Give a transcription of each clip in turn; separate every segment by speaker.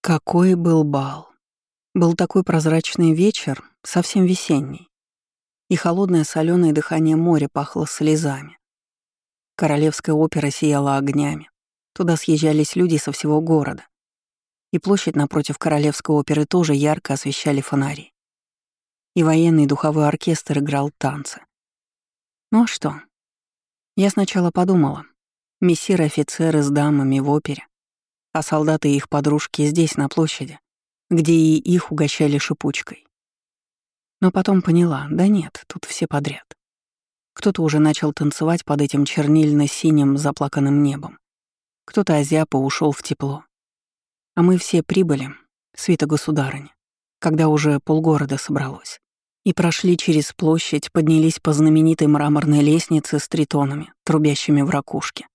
Speaker 1: Какой был бал. Был такой прозрачный вечер, совсем весенний. И холодное соленое дыхание моря пахло слезами. Королевская опера сияла огнями. Туда съезжались люди со всего города. И площадь напротив Королевской оперы тоже ярко освещали фонари. И военный духовой оркестр играл танцы. Ну а что? Я сначала подумала. Мессиры-офицеры с дамами в опере, а солдаты и их подружки здесь, на площади, где и их угощали шипучкой. Но потом поняла, да нет, тут все подряд. Кто-то уже начал танцевать под этим чернильно-синим заплаканным небом. Кто-то озяб и ушел в тепло. А мы все прибыли, свита государыни, когда уже полгорода собралось. И прошли через площадь, поднялись по знаменитой мраморной лестнице с тритонами, трубящими в ракушке.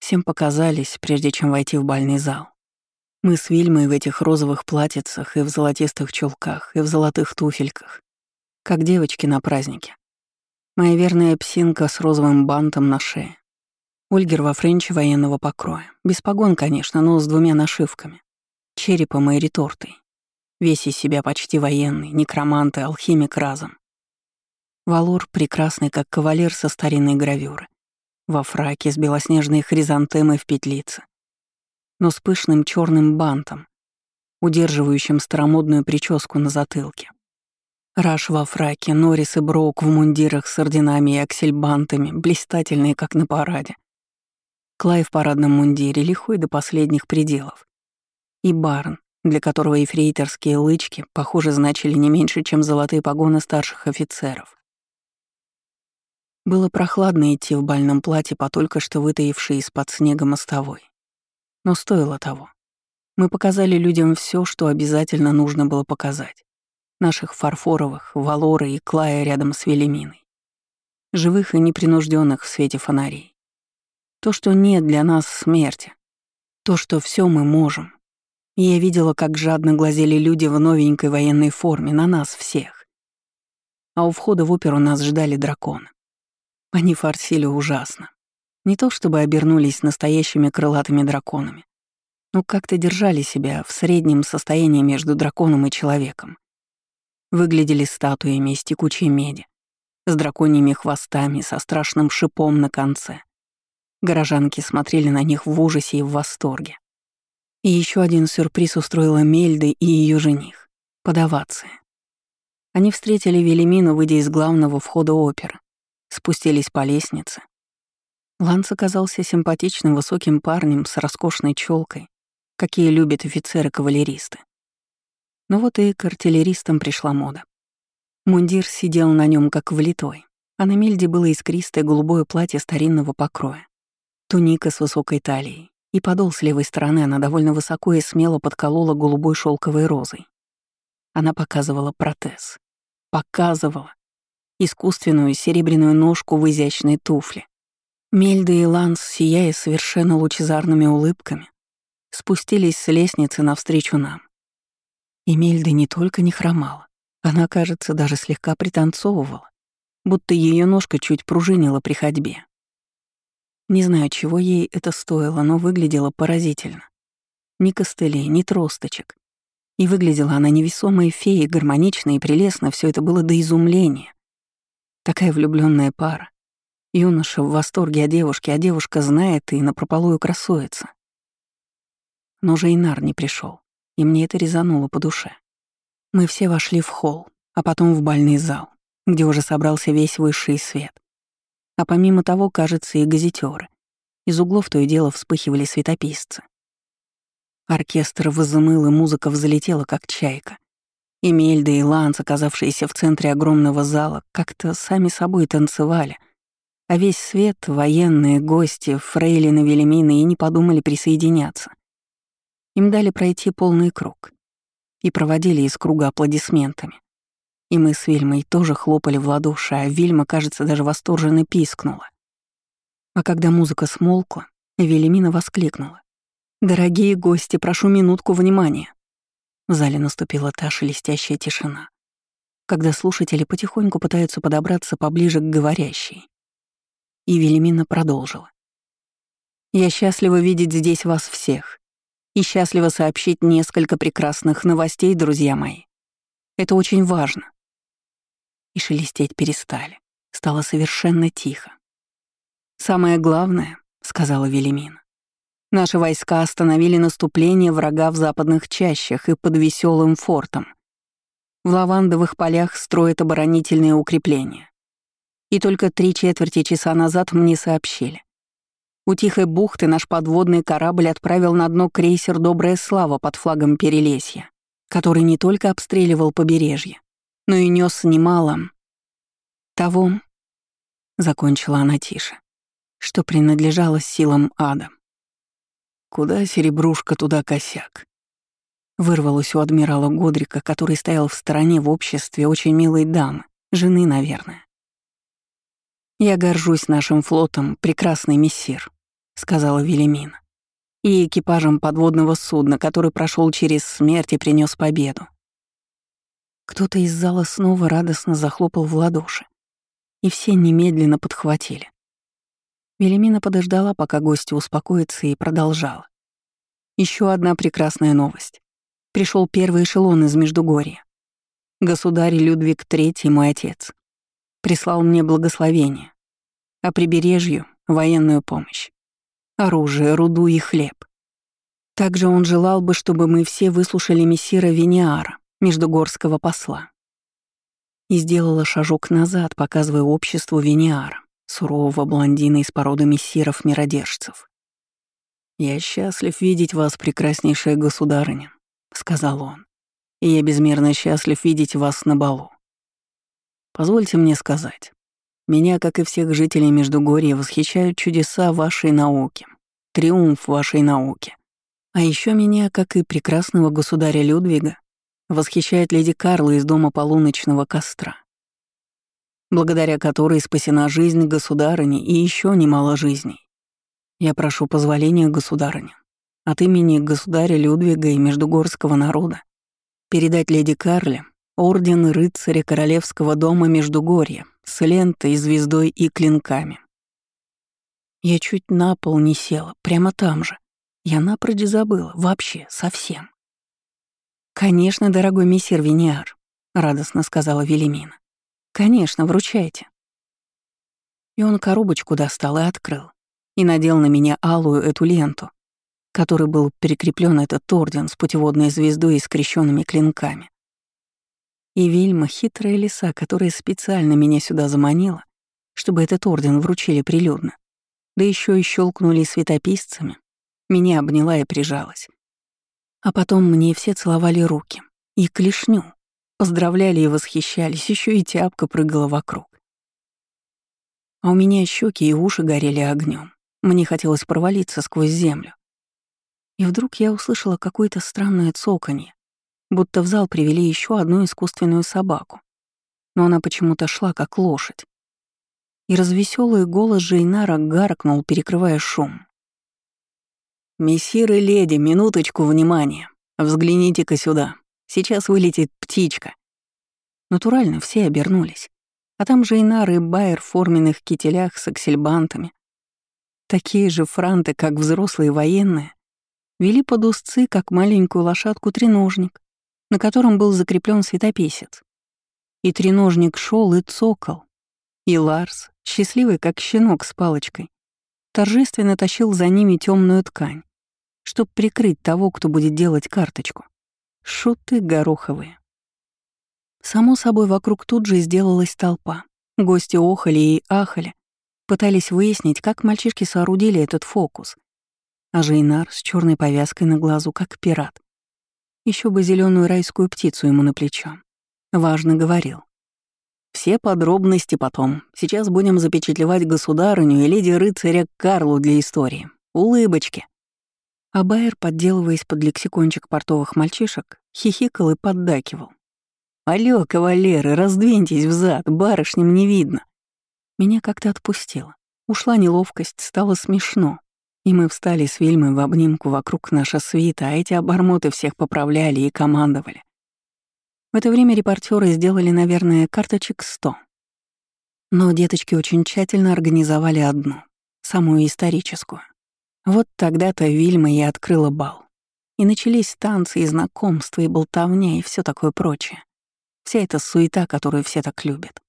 Speaker 1: Всем показались, прежде чем войти в бальный зал. Мы с Вильмой в этих розовых платьицах и в золотистых чулках, и в золотых туфельках, как девочки на празднике. Моя верная псинка с розовым бантом на шее. Ольгер во френче военного покроя. Без погон, конечно, но с двумя нашивками. Черепом и ретортой. Весь из себя почти военный, некромант и алхимик разом. Валур прекрасный, как кавалер со старинной гравюры во фраке с белоснежной хризантемой в петлице, но с пышным черным бантом, удерживающим старомодную прическу на затылке. Раш во фраке, Норрис и Броук в мундирах с орденами и аксельбантами, блистательные, как на параде. Клай в парадном мундире, лихой до последних пределов. И Барн, для которого эфрейторские лычки, похоже, значили не меньше, чем золотые погоны старших офицеров. Было прохладно идти в бальном платье по только что вытаившей из-под снега мостовой. Но стоило того. Мы показали людям все, что обязательно нужно было показать. Наших фарфоровых, Валора и Клая рядом с Велиминой. Живых и непринужденных в свете фонарей. То, что нет для нас смерти. То, что все мы можем. И я видела, как жадно глазели люди в новенькой военной форме на нас всех. А у входа в оперу нас ждали драконы. Они форсили ужасно. Не то чтобы обернулись настоящими крылатыми драконами, но как-то держали себя в среднем состоянии между драконом и человеком. Выглядели статуями из текучей меди, с драконьими хвостами, со страшным шипом на конце. Горожанки смотрели на них в ужасе и в восторге. И еще один сюрприз устроила Мельда и ее жених — подавация. Они встретили Велимину, выйдя из главного входа оперы, спустились по лестнице. Ланс оказался симпатичным высоким парнем с роскошной челкой, какие любят офицеры-кавалеристы. Но вот и к артиллеристам пришла мода. Мундир сидел на нем как влитой, а на Мельде было искристое голубое платье старинного покроя, туника с высокой талией, и подол с левой стороны она довольно высоко и смело подколола голубой шелковой розой. Она показывала протез. Показывала искусственную серебряную ножку в изящной туфле. Мельда и Ланс, сияя совершенно лучезарными улыбками, спустились с лестницы навстречу нам. И Мельда не только не хромала, она, кажется, даже слегка пританцовывала, будто ее ножка чуть пружинила при ходьбе. Не знаю, чего ей это стоило, но выглядело поразительно. Ни костылей, ни тросточек. И выглядела она невесомой феей, гармонично и прелестно, все это было до изумления. Такая влюбленная пара. Юноша в восторге о девушке, а девушка знает и напропалую красуется. Но Жейнар не пришел, и мне это резануло по душе. Мы все вошли в холл, а потом в бальный зал, где уже собрался весь высший свет. А помимо того, кажется, и газетеры. Из углов то и дело вспыхивали светописцы. Оркестр возымыл, и музыка взлетела, как чайка. И Мельда, и Ланс, оказавшиеся в центре огромного зала, как-то сами собой танцевали. А весь свет, военные, гости, фрейлины, велимины и не подумали присоединяться. Им дали пройти полный круг. И проводили из круга аплодисментами. И мы с Вильмой тоже хлопали в ладоши, а Вильма, кажется, даже восторженно пискнула. А когда музыка смолкла, Велимина воскликнула. «Дорогие гости, прошу минутку внимания. В зале наступила та шелестящая тишина, когда слушатели потихоньку пытаются подобраться поближе к говорящей. И Велимина продолжила. «Я счастлива видеть здесь вас всех. И счастливо сообщить несколько прекрасных новостей, друзья мои. Это очень важно. И шелестеть перестали. Стало совершенно тихо. «Самое главное», — сказала Велимина, — «наши войска остановили наступление врага в западных чащах и под веселым фортом. В лавандовых полях строят оборонительные укрепления. И только три четверти часа назад мне сообщили. У Тихой бухты наш подводный корабль отправил на дно крейсер «Добрая слава» под флагом Перелесья, который не только обстреливал побережье, но и нес немало того, закончила она тише, что принадлежало силам ада. Куда серебрушка, туда косяк. Вырвалось у адмирала Годрика, который стоял в стороне в обществе очень милой дамы, жены, наверное. «Я горжусь нашим флотом, прекрасный мессир», — сказала Велимина, «и экипажем подводного судна, который прошел через смерть и принес победу». Кто-то из зала снова радостно захлопал в ладоши, и все немедленно подхватили. Велимина подождала, пока гости успокоятся, и продолжала. Еще одна прекрасная новость. Пришел первый эшелон из Междугорья. Государь Людвиг III, мой отец, прислал мне благословение, а прибережью — военную помощь, оружие, руду и хлеб. Также он желал бы, чтобы мы все выслушали мессира Виниара, междугорского посла. И сделала шажок назад, показывая обществу Виниара, сурового блондина из породы мессиров-миродержцев. «Я счастлив видеть вас, прекраснейшая государыня», — сказал он. «И я безмерно счастлив видеть вас на балу. Позвольте мне сказать, меня, как и всех жителей Междугорья, восхищают чудеса вашей науки, триумф вашей науки. А еще меня, как и прекрасного государя Людвига, восхищает леди Карла из дома полуночного костра, благодаря которой спасена жизнь государыни и еще немало жизней. Я прошу позволения государыни от имени государя Людвига и Междугорского народа передать леди Карле орден рыцаря королевского дома Междугорья с лентой, звездой и клинками. Я чуть на пол не села, прямо там же. Я напрочь забыла, вообще, совсем. «Конечно, дорогой мессир Виниар», — радостно сказала Велимина. «Конечно, вручайте». И он коробочку достал и открыл, и надел на меня алую эту ленту, которой был прикреплен этот орден с путеводной звездой и скрещенными клинками. И Вильма — хитрая лиса, которая специально меня сюда заманила, чтобы этот орден вручили прилюдно. Да еще и щелкнули светописцами. Меня обняла и прижалась. А потом мне все целовали руки. И клешню. Поздравляли и восхищались, еще и тяпка прыгала вокруг. А у меня щеки и уши горели огнем. Мне хотелось провалиться сквозь землю. И вдруг я услышала какое-то странное цоканье, будто в зал привели еще одну искусственную собаку. Но она почему-то шла как лошадь. И развеселый голос Жейнара гаркнул, перекрывая шум. «Мессир и леди, минуточку внимания. Взгляните-ка сюда. Сейчас вылетит птичка». Натурально все обернулись. А там Жейнар и Байер в форменных кителях с аксельбантами. Такие же франты, как взрослые военные, вели под узцы, как маленькую лошадку треножник, на котором был закреплен светописец. И треножник шел и цокал. И Ларс, счастливый как щенок с палочкой, торжественно тащил за ними темную ткань, чтобы прикрыть того, кто будет делать карточку. Шуты гороховые. Само собой, вокруг тут же сделалась толпа. Гости охали и ахали, пытались выяснить, как мальчишки соорудили этот фокус. А Жейнар с черной повязкой на глазу, как пират, еще бы зеленую райскую птицу ему на плечо. Важно говорил. Все подробности потом. Сейчас будем запечатлевать государыню и леди-рыцаря Карлу для истории. Улыбочки. А Байер, подделываясь под лексикончик портовых мальчишек, хихикал и поддакивал. «Алло, кавалеры, раздвиньтесь взад, барышням не видно». Меня как-то отпустило. Ушла неловкость, стало смешно. И мы встали с Вильмой в обнимку вокруг наша свита, а эти обормоты всех поправляли и командовали. В это время репортеры сделали, наверное, карточек сто. Но деточки очень тщательно организовали одну, самую историческую. Вот тогда-то Вильма и открыла бал. И начались танцы и знакомства, и болтовня, и все такое прочее. Вся эта суета, которую все так любят.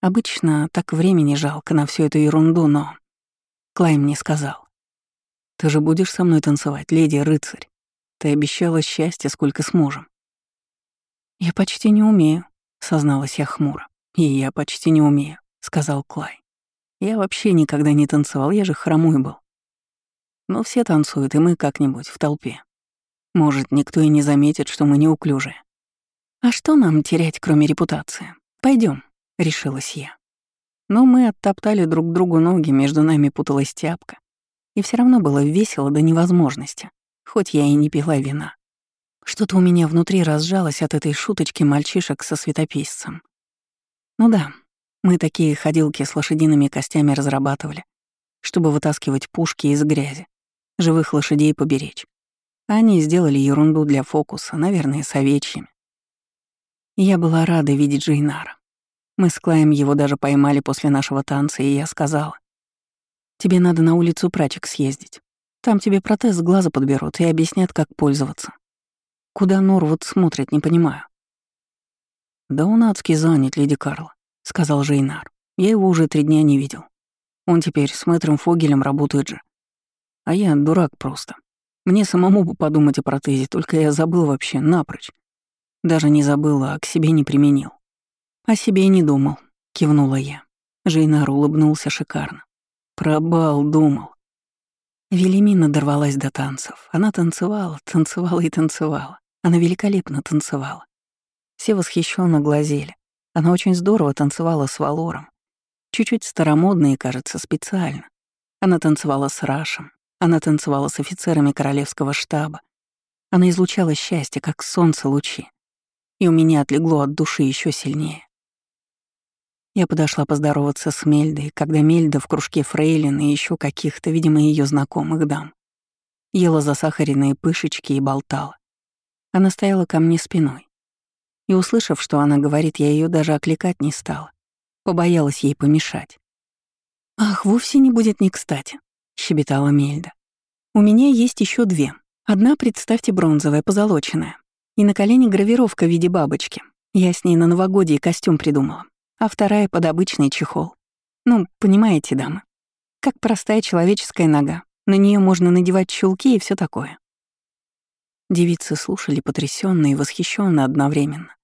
Speaker 1: Обычно так времени жалко на всю эту ерунду, но... Клай мне сказал. «Ты же будешь со мной танцевать, леди-рыцарь. Ты обещала счастье, сколько сможем». «Я почти не умею», — созналась я хмуро. «И я почти не умею», — сказал Клай. «Я вообще никогда не танцевал, я же хромой был. Но все танцуют, и мы как-нибудь в толпе. Может, никто и не заметит, что мы неуклюжие. А что нам терять, кроме репутации? Пойдем, решилась я. Но мы оттоптали друг другу ноги, между нами путалась тяпка. И все равно было весело до невозможности, хоть я и не пила вина. Что-то у меня внутри разжалось от этой шуточки мальчишек со светописцем. Ну да, мы такие ходилки с лошадиными костями разрабатывали, чтобы вытаскивать пушки из грязи, живых лошадей поберечь. Они сделали ерунду для фокуса, наверное, с овечьими. Я была рада видеть Джейнара. Мы с Клаем его даже поймали после нашего танца, и я сказала, «Тебе надо на улицу прачек съездить. Там тебе протез глаза подберут и объяснят, как пользоваться. Куда Норвуд смотрит, не понимаю». «Да он адски занят, леди Карла», — сказал Жейнар. «Я его уже три дня не видел. Он теперь с мэтром Фогелем работает же. А я дурак просто. Мне самому бы подумать о протезе, только я забыл вообще напрочь. Даже не забыл, а к себе не применил. О себе и не думал, кивнула я. Жейнар улыбнулся шикарно. Про бал думал. Велимина дорвалась до танцев. Она танцевала, танцевала и танцевала. Она великолепно танцевала. Все восхищенно глазели. Она очень здорово танцевала с Валором. Чуть-чуть старомодно и, кажется, специально. Она танцевала с Рашем, она танцевала с офицерами королевского штаба. Она излучала счастье, как солнце лучи. И у меня отлегло от души еще сильнее. Я подошла поздороваться с Мельдой, когда Мельда в кружке фрейлин и еще каких-то, видимо, ее знакомых дам. Ела засахаренные пышечки и болтала. Она стояла ко мне спиной. И, услышав, что она говорит, я ее даже окликать не стала. Побоялась ей помешать. «Ах, вовсе не будет не кстати», щебетала Мельда. «У меня есть еще две. Одна, представьте, бронзовая, позолоченная. И на колене гравировка в виде бабочки. Я с ней на новогодие костюм придумала. А вторая под обычный чехол. Ну, понимаете, дамы. Как простая человеческая нога. На нее можно надевать чулки и все такое». Девицы слушали потрясенно и восхищенно одновременно.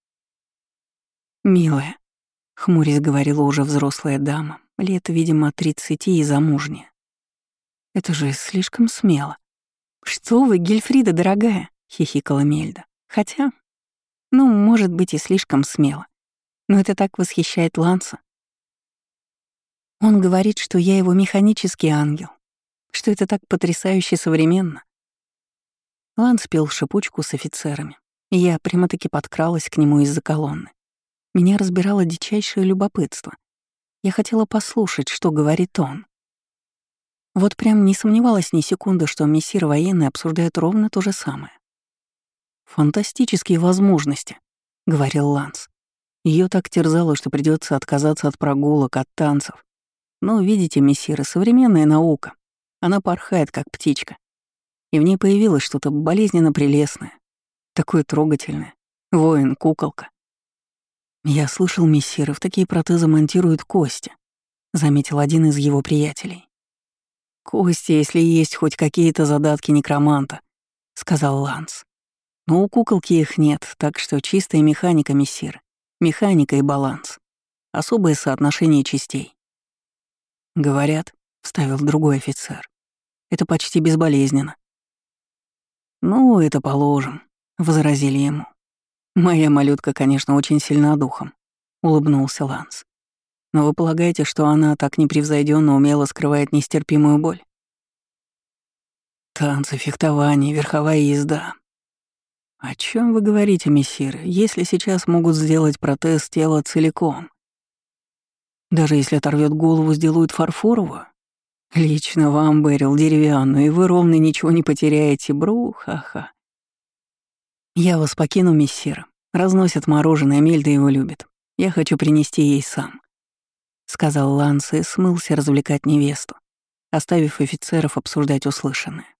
Speaker 1: «Милая», — хмурясь говорила уже взрослая дама, лет, видимо, тридцати и замужняя. Это же слишком смело. «Что вы, Гельфрида, дорогая?» — хихикала Мельда. «Хотя, ну, может быть, и слишком смело. Но это так восхищает Ланса. Он говорит, что я его механический ангел, что это так потрясающе современно. Ланс пел шипучку с офицерами, и я прямо-таки подкралась к нему из-за колонны. Меня разбирало дичайшее любопытство. Я хотела послушать, что говорит он. Вот прям не сомневалась ни секунды, что мессир военный обсуждает ровно то же самое. «Фантастические возможности», — говорил Ланс. Ее так терзало, что придется отказаться от прогулок, от танцев. Но, видите, мессиры, современная наука. Она порхает, как птичка. И в ней появилось что-то болезненно прелестное, такое трогательное. Воин, куколка. Я слышал, мессиры в такие протезы монтируют кости, заметил один из его приятелей. «Кости, если есть хоть какие-то задатки некроманта», — сказал Ланс. «Но у куколки их нет, так что чистая механика, мессир. Механика и баланс. Особое соотношение частей». «Говорят», — вставил другой офицер, — «это почти безболезненно». «Ну, это положим», — возразили ему. «Моя малютка, конечно, очень сильна духом», — улыбнулся Ланс. Но вы полагаете, что она так непревзойденно умело скрывает нестерпимую боль? Танцы, фехтование, верховая езда. О чем вы говорите, мессиры, если сейчас могут сделать протез тела целиком? Даже если оторвет голову, сделают фарфоровую? Лично вам, Берил, деревянную, и вы ровно ничего не потеряете, бруха-ха. Я вас покину, мессира. Разносят мороженое, Мельда его любит. Я хочу принести ей сам. — сказал Ланс и смылся развлекать невесту, оставив офицеров обсуждать услышанное.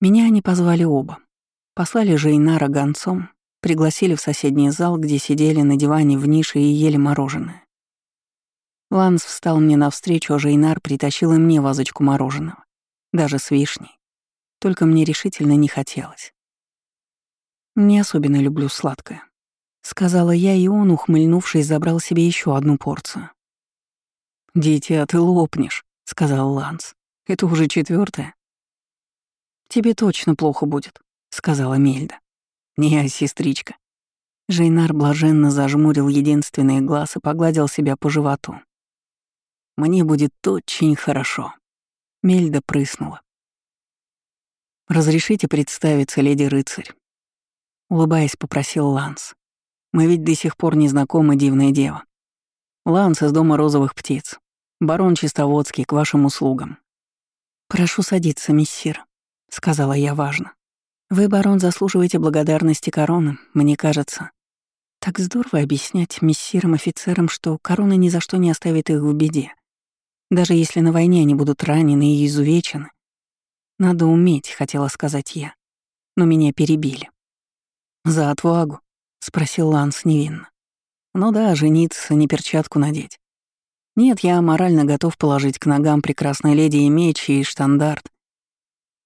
Speaker 1: Меня они позвали оба. Послали Жейнара гонцом, пригласили в соседний зал, где сидели на диване в нише и ели мороженое. Ланс встал мне навстречу, а Жейнар притащил и мне вазочку мороженого, даже с вишней. Только мне решительно не хотелось. Не особенно люблю сладкое. Сказала я, и он, ухмыльнувшись, забрал себе еще одну порцию. «Дитя, ты лопнешь», — сказал Ланс. «Это уже четвертое. «Тебе точно плохо будет», — сказала Мельда. «Не, сестричка». Жейнар блаженно зажмурил единственный глаз и погладил себя по животу. «Мне будет очень хорошо». Мельда прыснула. «Разрешите представиться, леди-рыцарь?» Улыбаясь, попросил Ланс. «Мы ведь до сих пор не знакомы, дивная дева. Ланс из дома розовых птиц. Барон Чистоводский, к вашим услугам». «Прошу садиться, миссир», — сказала я важно. «Вы, барон, заслуживаете благодарности короны, мне кажется. Так здорово объяснять мессирам-офицерам, что корона ни за что не оставит их в беде. Даже если на войне они будут ранены и изувечены. Надо уметь, хотела сказать я. Но меня перебили. «За отвагу?» — спросил Ланс невинно. «Ну да, жениться, не перчатку надеть. Нет, я морально готов положить к ногам прекрасной леди и меч, и штандарт,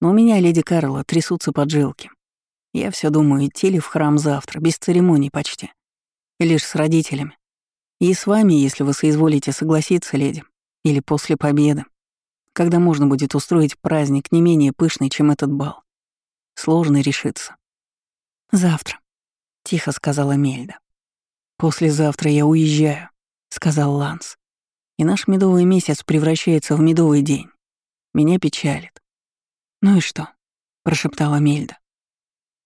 Speaker 1: но у меня, леди Карла, трясутся поджилки. Я все думаю, идти ли в храм завтра, без церемоний почти. Лишь с родителями. И с вами, если вы соизволите согласиться, леди. Или после победы. Когда можно будет устроить праздник не менее пышный, чем этот бал. Сложно решиться. «Завтра», — тихо сказала Мельда. «Послезавтра я уезжаю», — сказал Ланс. «И наш медовый месяц превращается в медовый день. Меня печалит. «Ну и что?» — прошептала Мельда.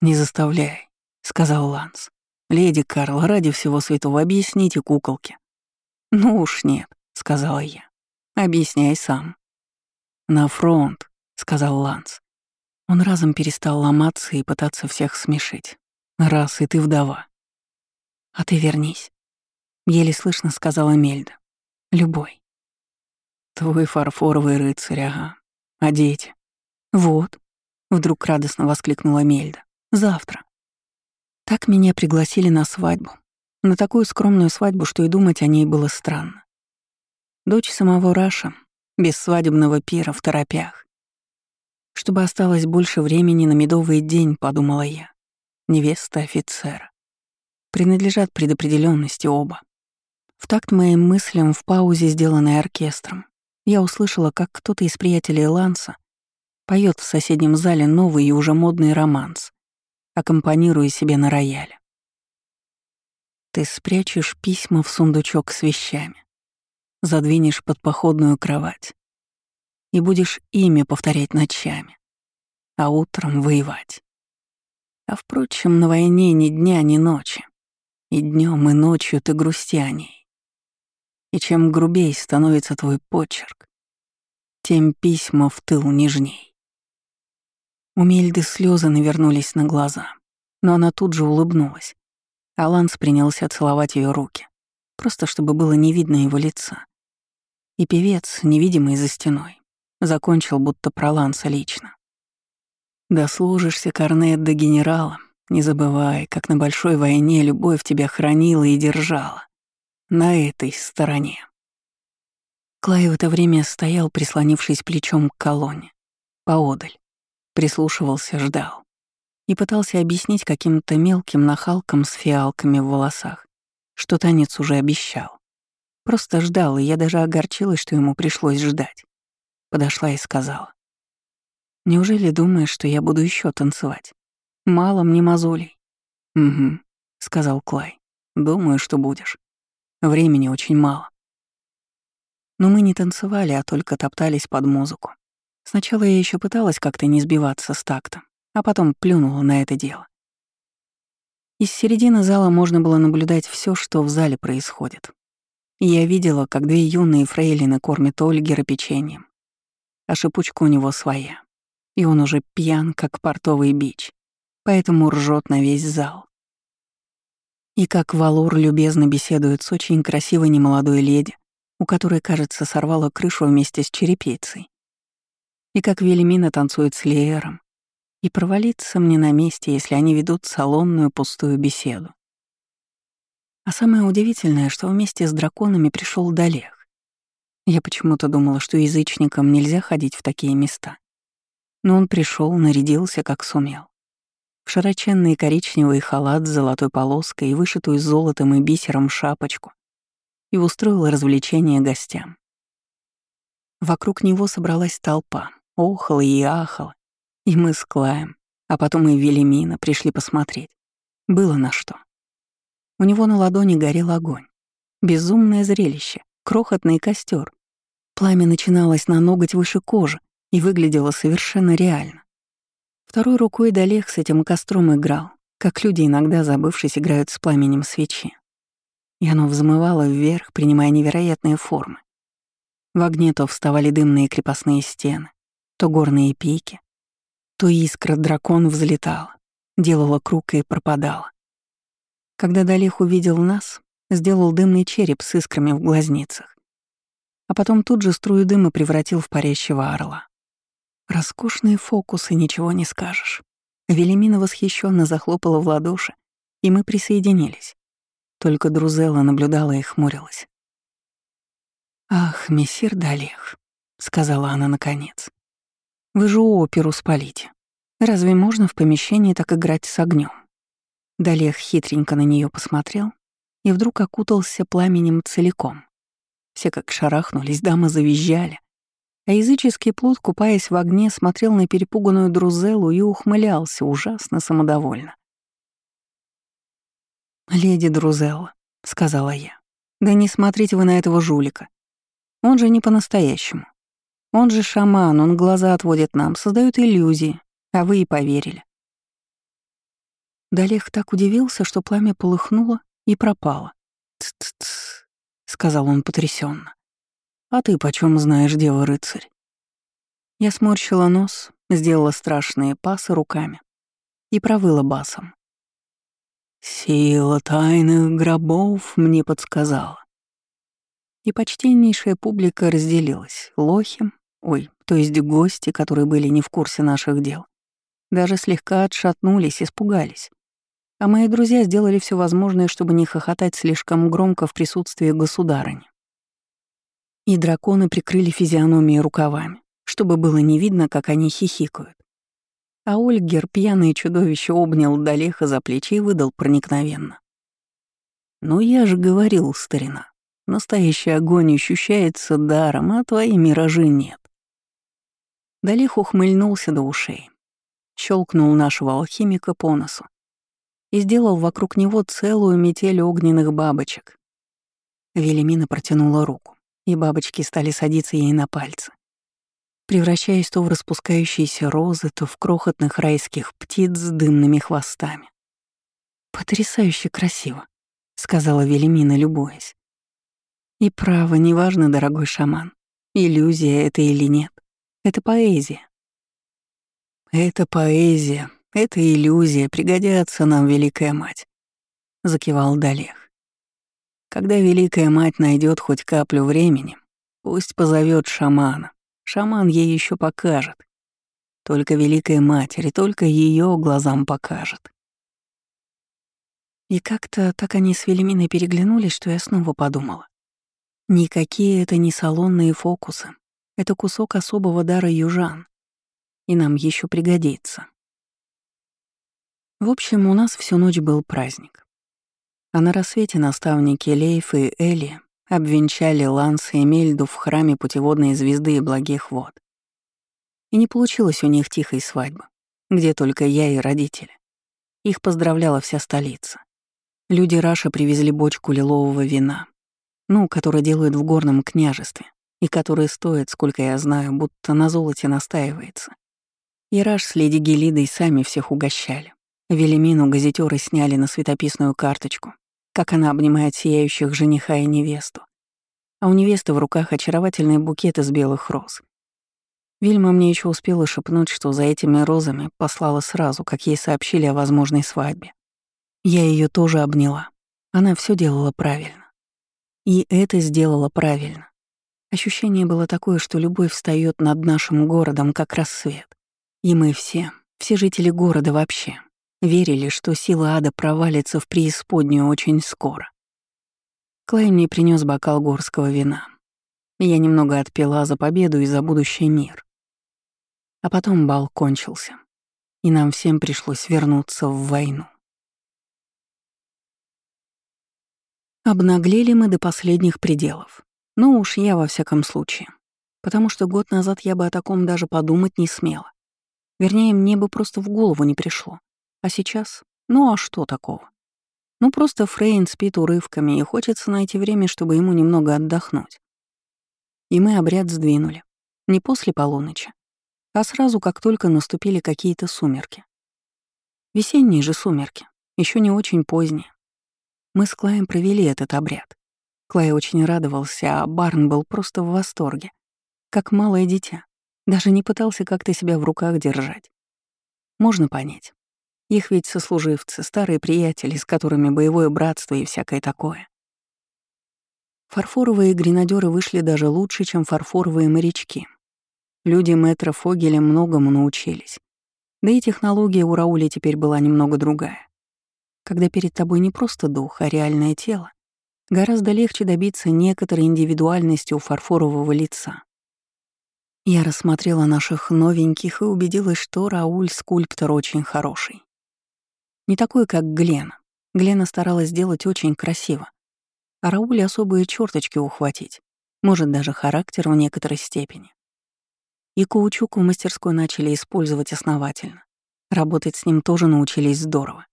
Speaker 1: «Не заставляй», — сказал Ланс. «Леди Карл, ради всего святого, объясните куколке». «Ну уж нет», — сказала я. «Объясняй сам». «На фронт», — сказал Ланс. Он разом перестал ломаться и пытаться всех смешить. «Раз, и ты вдова». «А ты вернись», — еле слышно сказала Мельда. «Любой». «Твой фарфоровый рыцарь, ага. А дети?» «Вот», — вдруг радостно воскликнула Мельда, — «завтра». Так меня пригласили на свадьбу. На такую скромную свадьбу, что и думать о ней было странно. Дочь самого Раша, без свадебного пира в торопях. Чтобы осталось больше времени на медовый день, подумала я. Невеста офицера. Принадлежат предопределенности оба. В такт моим мыслям в паузе, сделанной оркестром, я услышала, как кто-то из приятелей Ланса поет в соседнем зале новый и уже модный романс, аккомпанируя себе на рояле. Ты спрячешь письма в сундучок с вещами, задвинешь под походную кровать и будешь ими повторять ночами, а утром воевать. А впрочем, на войне ни дня, ни ночи. И днем, и ночью ты грусти о ней. И чем грубей становится твой почерк, тем письма в тыл нежней. У Мельды слезы навернулись на глаза, но она тут же улыбнулась. Аланс принялся целовать ее руки, просто чтобы было не видно его лица. И певец, невидимый за стеной, закончил будто про Ланса лично. «Дослужишься, Корнет, до генерала, не забывай, как на большой войне любовь тебя хранила и держала. На этой стороне». Клай в это время стоял, прислонившись плечом к колонне, поодаль. Прислушивался, ждал. И пытался объяснить каким-то мелким нахалкам с фиалками в волосах, что танец уже обещал. Просто ждал, и я даже огорчилась, что ему пришлось ждать. Подошла и сказала. «Неужели думаешь, что я буду еще танцевать? Мало мне мозолей». «Угу», — сказал Клай. «Думаю, что будешь. Времени очень мало». Но мы не танцевали, а только топтались под музыку. Сначала я еще пыталась как-то не сбиваться с тактом, а потом плюнула на это дело. Из середины зала можно было наблюдать все, что в зале происходит. Я видела, как две юные фрейлины кормят Ольгера печеньем, а шипучка у него своя. И он уже пьян, как портовый бич, поэтому ржет на весь зал. И как Валур любезно беседует с очень красивой немолодой леди, у которой, кажется, сорвала крышу вместе с черепицей и как Велимина танцует с Леером, и провалиться мне на месте, если они ведут салонную пустую беседу. А самое удивительное, что вместе с драконами пришел Далех. Я почему-то думала, что язычникам нельзя ходить в такие места. Но он пришел, нарядился, как сумел. В широченный коричневый халат с золотой полоской и вышитую золотом и бисером шапочку и устроил развлечение гостям. Вокруг него собралась толпа, охала и ахала, и мы с Клаем, а потом и Велимина пришли посмотреть. Было на что. У него на ладони горел огонь. Безумное зрелище, крохотный костер. Пламя начиналось на ноготь выше кожи и выглядело совершенно реально. Второй рукой Далех с этим костром играл, как люди иногда, забывшись, играют с пламенем свечи. И оно взмывало вверх, принимая невероятные формы. В огне то вставали дымные крепостные стены, то горные пики, то искра дракон взлетала, делала круг и пропадала. Когда Далих увидел нас, сделал дымный череп с искрами в глазницах, а потом тут же струю дыма превратил в парящего орла. Роскошные фокусы, ничего не скажешь. Велимина восхищенно захлопала в ладоши, и мы присоединились. Только Друзела наблюдала и хмурилась. «Ах, мессир Далех», — сказала она наконец. Вы же оперу спалите. Разве можно в помещении так играть с огнем? Далех хитренько на нее посмотрел и вдруг окутался пламенем целиком. Все как шарахнулись, дамы завизжали. А языческий плут, купаясь в огне, смотрел на перепуганную Друзелу и ухмылялся ужасно самодовольно. «Леди Друзелла», — сказала я, — «да не смотрите вы на этого жулика. Он же не по-настоящему. Он же шаман, он глаза отводит нам, создает иллюзии, а вы и поверили. Далех так удивился, что пламя полыхнуло и пропало. «Ц-ц-ц», — сказал он потрясенно. «А ты почем знаешь, дева-рыцарь?» Я сморщила нос, сделала страшные пасы руками и провыла басом. «Сила тайных гробов мне подсказала». И почтеннейшая публика разделилась — лохи, Ой, то есть гости, которые были не в курсе наших дел, даже слегка отшатнулись, испугались. А мои друзья сделали все возможное, чтобы не хохотать слишком громко в присутствии государыни. И драконы прикрыли физиономии рукавами, чтобы было не видно, как они хихикают. А Ольгер, пьяное чудовище, обнял Далеха за плечи и выдал проникновенно. «Ну я же говорил, старина, настоящий огонь ощущается даром, а твои миражи нет. Далих ухмыльнулся до ушей, щелкнул нашего алхимика по носу и сделал вокруг него целую метель огненных бабочек. Велимина протянула руку, и бабочки стали садиться ей на пальцы, превращаясь то в распускающиеся розы, то в крохотных райских птиц с дымными хвостами. «Потрясающе красиво», — сказала Велимина, любуясь. «И право, неважно, дорогой шаман, иллюзия это или нет. Это поэзия. Это поэзия, это иллюзия, пригодятся нам, Великая Мать, — закивал Далех. Когда Великая Мать найдет хоть каплю времени, пусть позовет шамана. Шаман ей еще покажет. Только Великая Матерь, только ее глазам покажет. И как-то так они с Велиминой переглянулись, что я снова подумала. Никакие это не салонные фокусы, это кусок особого дара южан, и нам еще пригодится. В общем, у нас всю ночь был праздник. А на рассвете наставники Лейф и Эли обвенчали Ланса и Мельду в храме путеводной звезды и благих вод. И не получилось у них тихой свадьбы, где только я и родители. Их поздравляла вся столица. Люди Раша привезли бочку лилового вина, ну, которое делают в горном княжестве, и который стоит, сколько я знаю, будто на золоте настаивается. Ираш с леди Гелидой сами всех угощали. Велимину газетеры сняли на светописную карточку, как она обнимает сияющих жениха и невесту. А у невесты в руках очаровательный букет из белых роз. Вильма мне еще успела шепнуть, что за этими розами послала сразу, как ей сообщили о возможной свадьбе. Я ее тоже обняла. Она все делала правильно. И это сделала правильно. Ощущение было такое, что любовь встает над нашим городом, как рассвет. И мы все, Все жители города вообще верили, что сила ада провалится в преисподнюю очень скоро. Клай мне принес бокал горского вина. Я немного отпила за победу и за будущий мир. А потом бал кончился, и нам всем пришлось вернуться в войну. Обнаглели мы до последних пределов. Ну уж я во всяком случае. Потому что год назад я бы о таком даже подумать не смела. Вернее, мне бы просто в голову не пришло. А сейчас? Ну а что такого? Ну просто Фрейн спит урывками, и хочется найти время, чтобы ему немного отдохнуть. И мы обряд сдвинули. Не после полуночи, а сразу, как только наступили какие-то сумерки. Весенние же сумерки, еще не очень поздние. Мы с Клаем провели этот обряд. Клай очень радовался, а Барн был просто в восторге. Как малое дитя. Даже не пытался как-то себя в руках держать. Можно понять. Их ведь сослуживцы, старые приятели, с которыми боевое братство и всякое такое. Фарфоровые гренадеры вышли даже лучше, чем фарфоровые морячки. Люди мэтра Фогеля многому научились. Да и технология у Рауля теперь была немного другая. Когда перед тобой не просто дух, а реальное тело, гораздо легче добиться некоторой индивидуальности у фарфорового лица. Я рассмотрела наших новеньких и убедилась, что Рауль — скульптор очень хороший. Не такой, как Глена. Глена старалась сделать очень красиво. А Рауль особые черточки ухватить. Может, даже характер в некоторой степени. И каучук в мастерской начали использовать основательно. Работать с ним тоже научились здорово.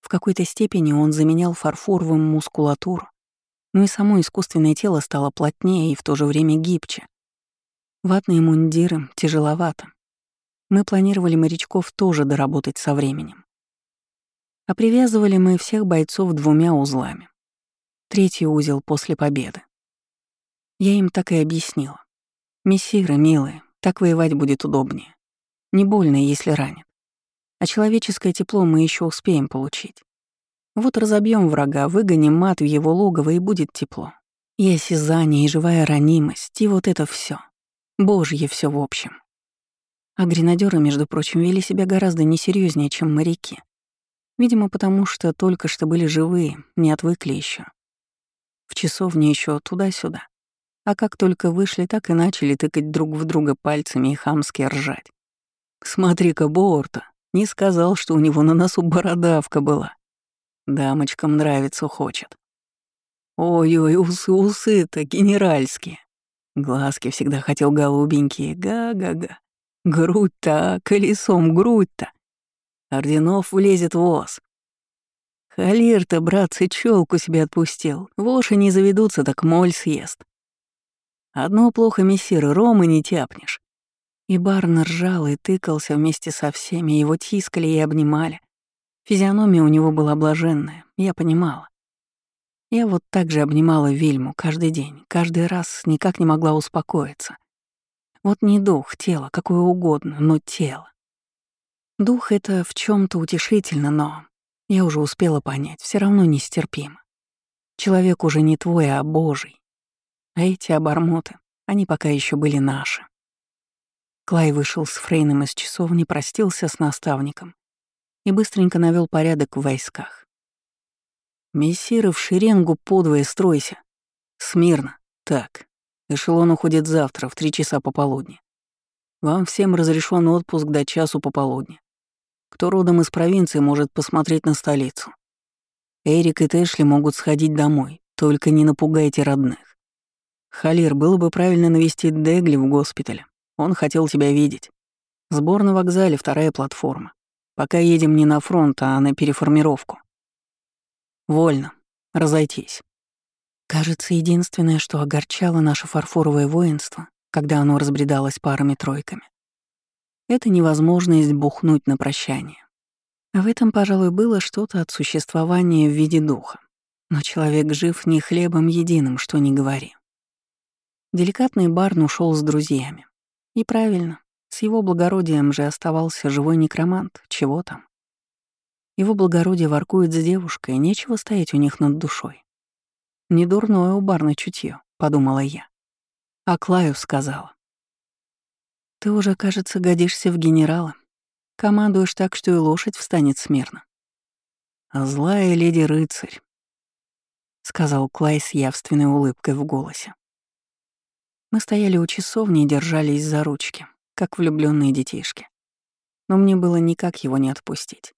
Speaker 1: В какой-то степени он заменял фарфоровым мускулатуру, но и само искусственное тело стало плотнее и в то же время гибче. Ватные мундиры тяжеловато. Мы планировали морячков тоже доработать со временем. А привязывали мы всех бойцов двумя узлами. Третий узел после победы. Я им так и объяснила. «Мессиры, милые, так воевать будет удобнее. Не больно, если ранит. А человеческое тепло мы еще успеем получить. Вот разобьем врага, выгоним мат в его логово, и будет тепло. И осязание, и живая ранимость, и вот это все. Божье все в общем. А гренадеры, между прочим, вели себя гораздо несерьезнее, чем моряки. Видимо, потому что только что были живые, не отвыкли еще. В часовне еще туда-сюда. А как только вышли, так и начали тыкать друг в друга пальцами и хамски ржать. «Смотри-ка, Борта, не сказал, что у него на носу бородавка была. Дамочкам нравится хочет. Ой-ой, усы, усы-то генеральские. Глазки всегда хотел голубенькие, га-га-га. Грудь-то, колесом грудь-то. Орденов влезет воз. Халир-то, братцы, челку себе отпустил. Воши не заведутся, так моль съест. Одно плохо, мессир, Рома не тяпнешь. И Барн ржал и тыкался вместе со всеми, его тискали и обнимали. Физиономия у него была блаженная, я понимала. Я вот так же обнимала Вильму каждый день, каждый раз никак не могла успокоиться. Вот не дух, тело, какое угодно, но тело. Дух — это в чем то утешительно, но я уже успела понять, все равно нестерпимо. Человек уже не твой, а Божий. А эти обормоты, они пока еще были наши. Клай вышел с Фрейном из часовни, простился с наставником и быстренько навел порядок в войсках. «Мессиры в шеренгу подвое стройся. Смирно. Так, эшелон уходит завтра в три часа пополудни. Вам всем разрешен отпуск до часу пополудни. Кто родом из провинции, может посмотреть на столицу. Эрик и Тэшли могут сходить домой, только не напугайте родных. Халир, было бы правильно навести Дегли в госпитале. Он хотел тебя видеть. Сбор на вокзале, вторая платформа. Пока едем не на фронт, а на переформировку. Вольно. Разойтись. Кажется, единственное, что огорчало наше фарфоровое воинство, когда оно разбредалось парами-тройками, это невозможность бухнуть на прощание. В этом, пожалуй, было что-то от существования в виде духа. Но человек жив не хлебом единым, что ни говори. Деликатный Барн ушел с друзьями. И правильно, с его благородием же оставался живой некромант, чего там. Его благородие воркует с девушкой, нечего стоять у них над душой. Недурное у барна чутье, подумала я. А Клаю сказала. Ты уже, кажется, годишься в генерала. Командуешь так, что и лошадь встанет смирно. Злая леди-рыцарь, — сказал Клай с явственной улыбкой в голосе. Мы стояли у часовни и держались за ручки, как влюбленные детишки. Но мне было никак его не отпустить.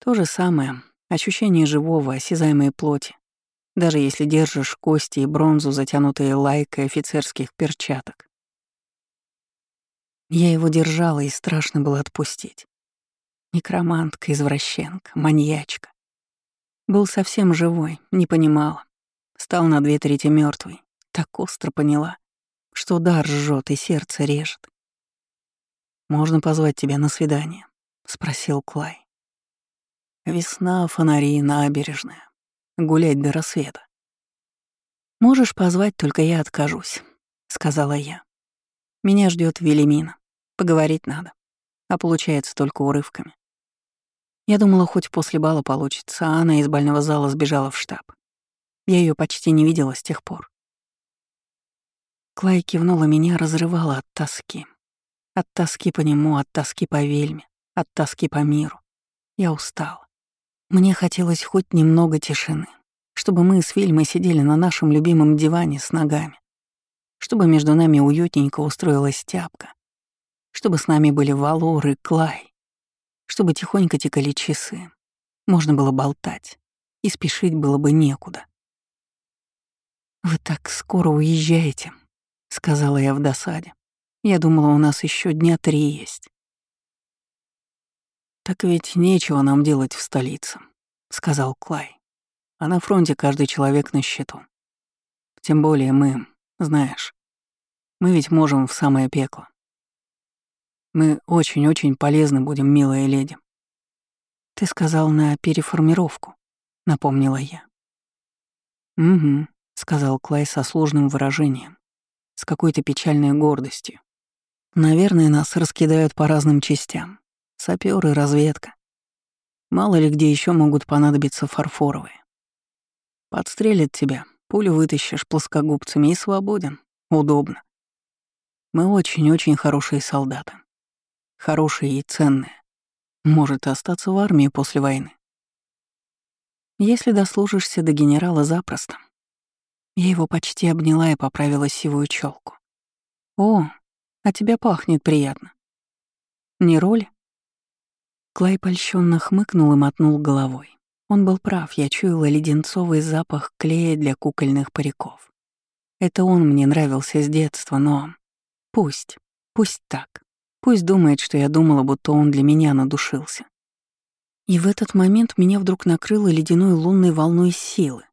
Speaker 1: То же самое, ощущение живого, осязаемой плоти, даже если держишь кости и бронзу, затянутые лайкой офицерских перчаток. Я его держала, и страшно было отпустить. Некромантка, извращенка, маньячка. Был совсем живой, не понимала. Стал на две трети мертвый, так остро поняла, что дар жжет и сердце режет. «Можно позвать тебя на свидание?» — спросил Клай. «Весна, фонари, набережная. Гулять до рассвета». «Можешь позвать, только я откажусь», — сказала я. «Меня ждет Велимина. Поговорить надо. А получается только урывками. Я думала, хоть после бала получится, а она из бального зала сбежала в штаб. Я ее почти не видела с тех пор. Клай кивнула меня, разрывала от тоски. От тоски по нему, от тоски по вельме, от тоски по миру. Я устала. Мне хотелось хоть немного тишины, чтобы мы с Вильмой сидели на нашем любимом диване с ногами, чтобы между нами уютненько устроилась тяпка, чтобы с нами были Валор Клай, чтобы тихонько текали часы. Можно было болтать, и спешить было бы некуда. «Вы так скоро уезжаете», — сказала я в досаде. «Я думала, у нас еще дня три есть». «Так ведь нечего нам делать в столице», — сказал Клай. «А на фронте каждый человек на счету. Тем более мы, знаешь, мы ведь можем в самое пекло. Мы очень-очень полезны будем, милая леди. Ты сказал на переформировку, напомнила я. Угу, сказал Клай со сложным выражением, с какой-то печальной гордостью. Наверное, нас раскидают по разным частям. Сапёры, разведка. Мало ли где еще могут понадобиться фарфоровые. Подстрелят тебя, пулю вытащишь плоскогубцами и свободен. Удобно. Мы очень-очень хорошие солдаты хорошее и ценное, может остаться в армии после войны. Если дослужишься до генерала запросто. Я его почти обняла и поправила сивую челку. «О, а тебя пахнет приятно». «Не роли?» Клай польщенно хмыкнул и мотнул головой. Он был прав, я чуяла леденцовый запах клея для кукольных париков. Это он мне нравился с детства, но... Пусть, пусть так. Пусть думает, что я думала, будто он для меня надушился. И в этот момент меня вдруг накрыло ледяной лунной волной силы.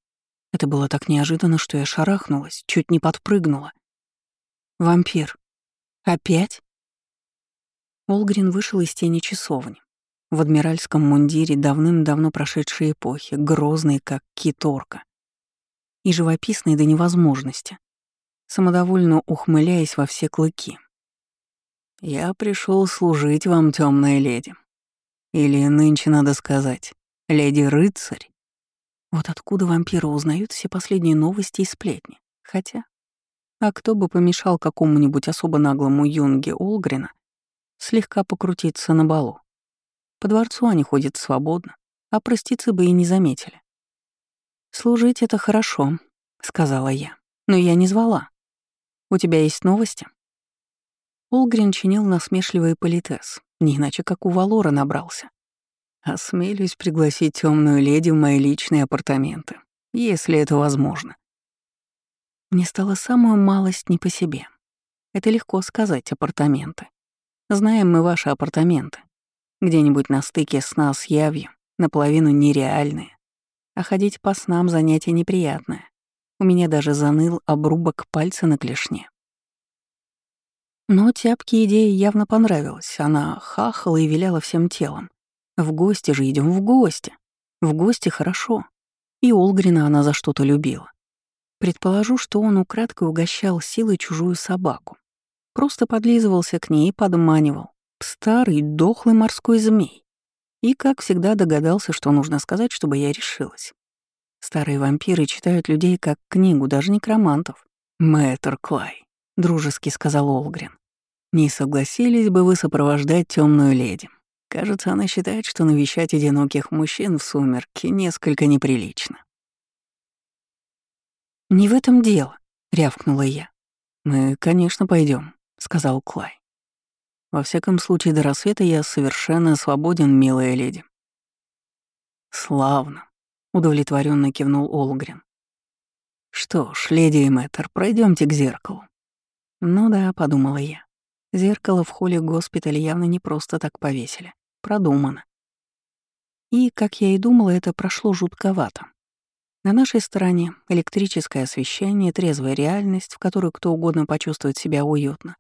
Speaker 1: Это было так неожиданно, что я шарахнулась, чуть не подпрыгнула. «Вампир. Опять?» Олгрин вышел из тени часовни. В адмиральском мундире давным-давно прошедшей эпохи, грозный, как киторка. И живописный до невозможности, самодовольно ухмыляясь во все клыки. Я пришел служить вам, темная леди. Или нынче надо сказать, леди-рыцарь. Вот откуда вампиры узнают все последние новости и сплетни. Хотя, а кто бы помешал какому-нибудь особо наглому юнге Олгрина слегка покрутиться на балу? По дворцу они ходят свободно, а простецы бы и не заметили. «Служить — это хорошо», — сказала я. «Но я не звала. У тебя есть новости?» Олгрин чинил насмешливый политес, не иначе как у Валора набрался. «Осмелюсь пригласить темную леди в мои личные апартаменты, если это возможно». Мне стало самую малость не по себе. Это легко сказать, апартаменты. Знаем мы ваши апартаменты. Где-нибудь на стыке сна с явью, наполовину нереальные. А ходить по снам занятие неприятное. У меня даже заныл обрубок пальца на клешне. Но тяпке идея явно понравилась. Она хахала и виляла всем телом. В гости же идем в гости. В гости хорошо. И Олгрина она за что-то любила. Предположу, что он украдкой угощал силой чужую собаку. Просто подлизывался к ней и подманивал. Старый, дохлый морской змей. И, как всегда, догадался, что нужно сказать, чтобы я решилась. Старые вампиры читают людей как книгу, даже некромантов. «Мэтр Клай», — дружески сказал Олгрин. Не согласились бы вы сопровождать темную леди. Кажется, она считает, что навещать одиноких мужчин в сумерки несколько неприлично. «Не в этом дело», — рявкнула я. «Мы, конечно, пойдем, сказал Клай. «Во всяком случае, до рассвета я совершенно свободен, милая леди». «Славно», — удовлетворенно кивнул Олгрен. «Что ж, леди и мэтр, пройдемте к зеркалу». «Ну да», — подумала я. Зеркало в холле госпиталя явно не просто так повесили. Продумано. И, как я и думала, это прошло жутковато. На нашей стороне электрическое освещение, трезвая реальность, в которой кто угодно почувствует себя уютно.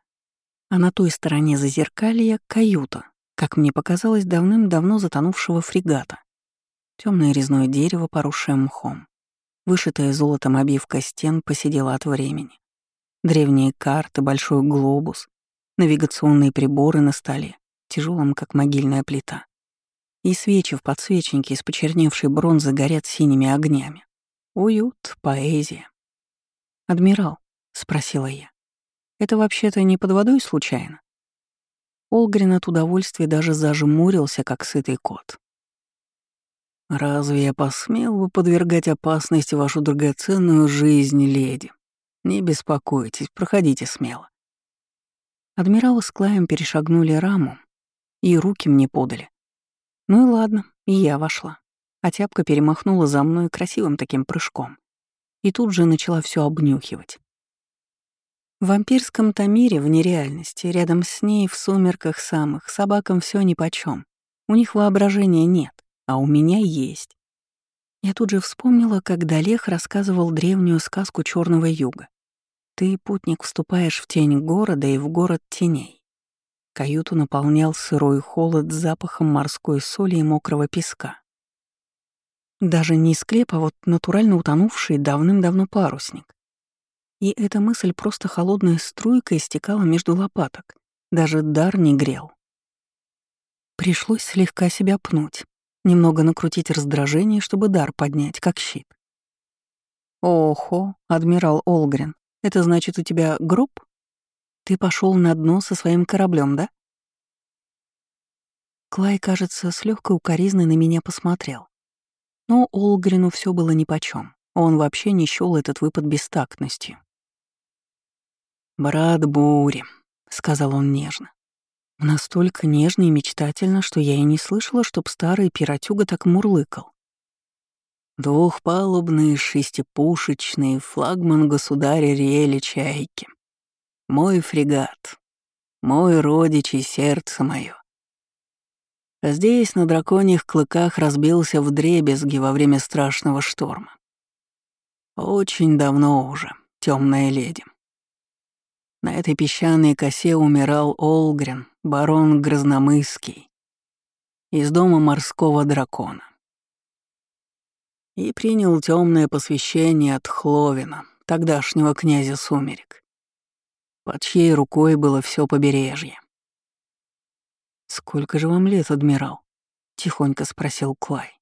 Speaker 1: А на той стороне зазеркалья — каюта, как мне показалось, давным-давно затонувшего фрегата. Темное резное дерево, поросшее мхом. Вышитая золотом обивка стен посидела от времени. Древние карты, большой глобус, навигационные приборы на столе, тяжелым, как могильная плита. И свечи в подсвечнике из почерневшей бронзы горят синими огнями. Уют, поэзия. «Адмирал», — спросила я, — «это вообще-то не под водой случайно?» Олгрин от удовольствия даже зажмурился, как сытый кот. «Разве я посмел бы подвергать опасности вашу драгоценную жизнь, леди? Не беспокойтесь, проходите смело». Адмирал с Клаем перешагнули раму и руки мне подали. Ну и ладно, и я вошла а тяпка перемахнула за мной красивым таким прыжком. И тут же начала все обнюхивать. В вампирском Тамире, в нереальности, рядом с ней, в сумерках самых, собакам все нипочем. У них воображения нет, а у меня есть. Я тут же вспомнила, как Далех рассказывал древнюю сказку Черного юга. Ты, путник, вступаешь в тень города и в город теней. Каюту наполнял сырой холод с запахом морской соли и мокрого песка. Даже не склеп, а вот натурально утонувший давным-давно парусник. И эта мысль просто холодной струйкой стекала между лопаток. Даже дар не грел. Пришлось слегка себя пнуть, немного накрутить раздражение, чтобы дар поднять, как щит. «Охо, адмирал Олгрен, это значит, у тебя гроб? Ты пошел на дно со своим кораблем, да?» Клай, кажется, с легкой укоризной на меня посмотрел. Но Олгрину все было нипочем. Он вообще не счёл этот выпад бестактностью. «Брат бури», — сказал он нежно. Настолько нежно и мечтательно, что я и не слышала, чтоб старый пиротюга так мурлыкал. Двухпалубные, шестипушечные, флагман государя Риэли Чайки. Мой фрегат, мой родич и сердце мое. Здесь на драконьих клыках разбился в дребезги во время страшного шторма. Очень давно уже, темная леди. На этой песчаной косе умирал Олгрен, барон Грозномысский, из дома морского дракона. И принял темное посвящение от Хловина, тогдашнего князя Сумерек, под чьей рукой было все побережье. «Сколько же вам лет, адмирал?» — тихонько спросил Клай.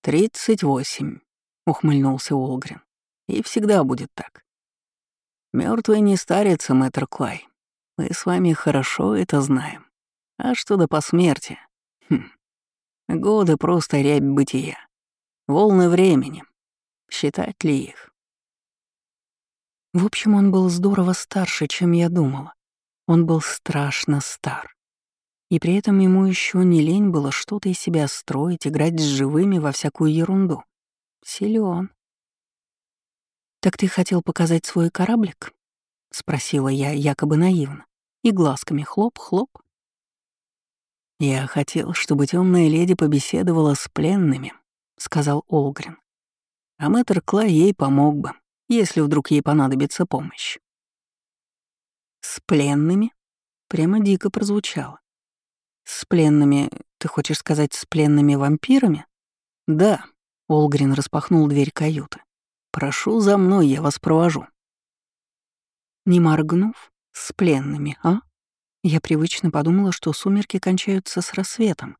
Speaker 1: «Тридцать восемь», — ухмыльнулся Уолгрен. «И всегда будет так. Мертвый не старится, мэтр Клай. Мы с вами хорошо это знаем. А что до посмертия? Хм. Годы просто рябь бытия. Волны времени. Считать ли их? В общем, он был здорово старше, чем я думала. Он был страшно стар. И при этом ему еще не лень было что-то из себя строить, играть с живыми во всякую ерунду. Силен. «Так ты хотел показать свой кораблик?» — спросила я якобы наивно, и глазками хлоп-хлоп. «Я хотел, чтобы темная леди побеседовала с пленными», — сказал Олгрин. «А мэтр Клай ей помог бы, если вдруг ей понадобится помощь». «С пленными?» Прямо дико прозвучало. «С пленными... Ты хочешь сказать, с пленными вампирами?» «Да», — Олгрин распахнул дверь каюты. «Прошу за мной, я вас провожу». Не моргнув, с пленными, а? Я привычно подумала, что сумерки кончаются с рассветом.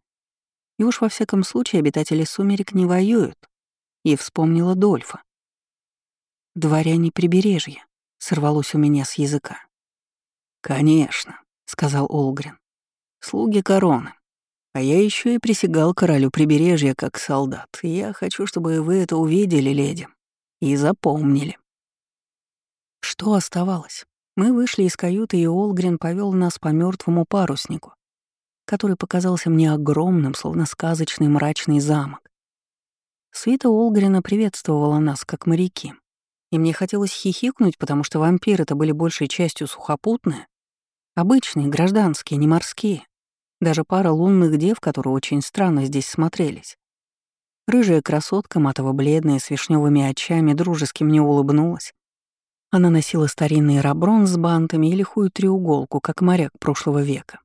Speaker 1: И уж во всяком случае обитатели сумерек не воюют. И вспомнила Дольфа. «Дворяне прибережья», — сорвалось у меня с языка. «Конечно», — сказал Олгрин. Слуги короны. А я еще и присягал королю прибережья как солдат. Я хочу, чтобы вы это увидели, леди, и запомнили. Что оставалось? Мы вышли из каюты, и Олгрин повел нас по мертвому паруснику, который показался мне огромным, словно сказочный мрачный замок. Свита Олгрина приветствовала нас, как моряки. И мне хотелось хихикнуть, потому что вампиры-то были большей частью сухопутные. Обычные, гражданские, не морские. Даже пара лунных дев, которые очень странно здесь смотрелись. Рыжая красотка, матово-бледная, с вишневыми очами, дружески мне улыбнулась. Она носила старинный раброн с бантами и лихую треуголку, как моряк прошлого века.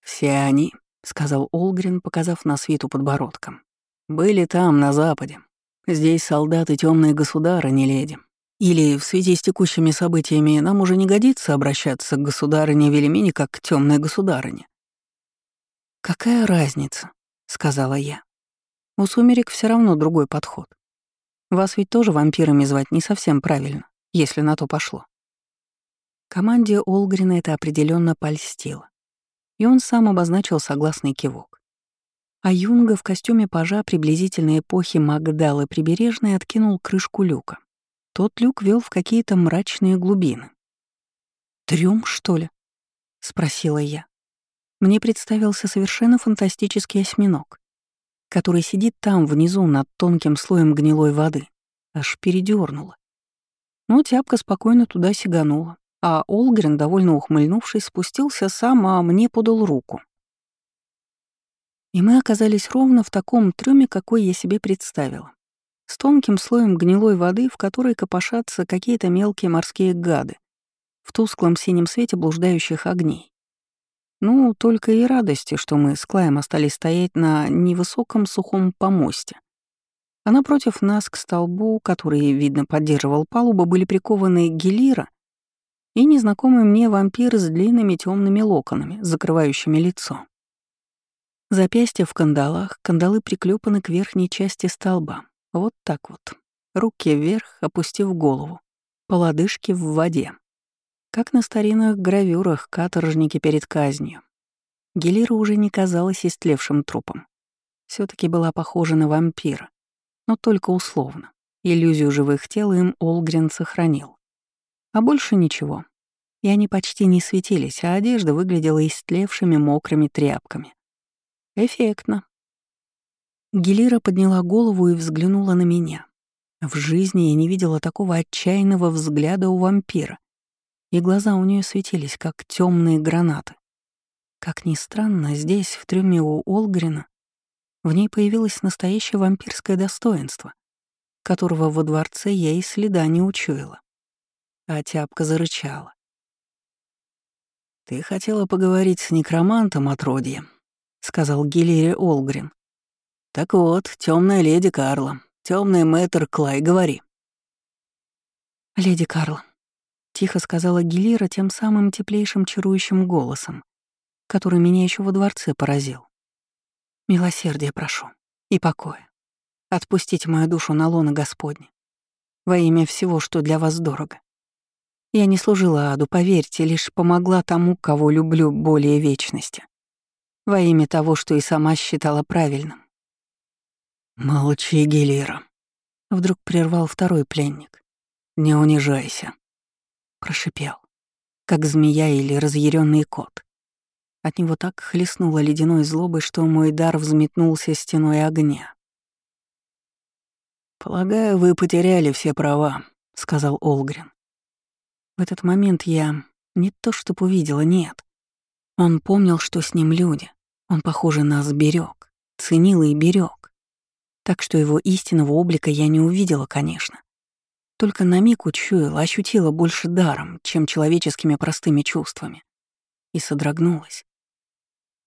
Speaker 1: «Все они», — сказал Олгрин, показав на свиту подбородком. Были там, на Западе. Здесь солдаты темные государы, не леди. Или в связи с текущими событиями нам уже не годится обращаться к государыне Велимине как к темной государыне. «Какая разница?» — сказала я. «У сумерек все равно другой подход. Вас ведь тоже вампирами звать не совсем правильно, если на то пошло». Команде Олгрина это определенно польстило, и он сам обозначил согласный кивок. А Юнга в костюме пажа приблизительной эпохи Магдалы Прибережной откинул крышку люка. Тот люк вел в какие-то мрачные глубины. «Трюм, что ли?» — спросила я. Мне представился совершенно фантастический осьминог, который сидит там, внизу, над тонким слоем гнилой воды. Аж передернула. Но тяпка спокойно туда сиганула, а Олгрен, довольно ухмыльнувшись, спустился сам, а мне подал руку. И мы оказались ровно в таком трюме, какой я себе представила. С тонким слоем гнилой воды, в которой копошатся какие-то мелкие морские гады, в тусклом синем свете блуждающих огней. Ну, только и радости, что мы с Клаем остались стоять на невысоком сухом помосте. А напротив нас к столбу, который, видно, поддерживал палубу, были прикованы Гелира и незнакомый мне вампир с длинными темными локонами, закрывающими лицо. Запястья в кандалах, кандалы приклепаны к верхней части столба. Вот так вот. Руки вверх, опустив голову. По лодыжке в воде. Как на старинных гравюрах каторжники перед казнью. Гелира уже не казалась истлевшим трупом. все таки была похожа на вампира, но только условно. Иллюзию живых тел им Олгрен сохранил. А больше ничего. И они почти не светились, а одежда выглядела истлевшими мокрыми тряпками. Эффектно. Гелира подняла голову и взглянула на меня. В жизни я не видела такого отчаянного взгляда у вампира, и глаза у нее светились, как темные гранаты. Как ни странно, здесь, в трюме у Олгрина, в ней появилось настоящее вампирское достоинство, которого во дворце я и следа не учуяла. А тяпка зарычала. «Ты хотела поговорить с некромантом, отродье?» — сказал Гиллири Олгрин. «Так вот, темная леди Карла, темный мэтр Клай, говори». «Леди Карла», — тихо сказала Гиллира тем самым теплейшим чарующим голосом, который меня еще во дворце поразил. «Милосердие прошу и покоя. Отпустите мою душу на лоно Господне во имя всего, что для вас дорого. Я не служила аду, поверьте, лишь помогла тому, кого люблю более вечности во имя того, что и сама считала правильным. «Молчи, Гелира», — вдруг прервал второй пленник. «Не унижайся», — прошипел, как змея или разъяренный кот. От него так хлестнуло ледяной злобой, что мой дар взметнулся стеной огня. «Полагаю, вы потеряли все права», — сказал Олгрин. В этот момент я не то чтобы увидела, нет. Он помнил, что с ним люди, он, похоже, нас берег, ценил и берег. Так что его истинного облика я не увидела, конечно. Только на миг учуяла, ощутила больше даром, чем человеческими простыми чувствами. И содрогнулась.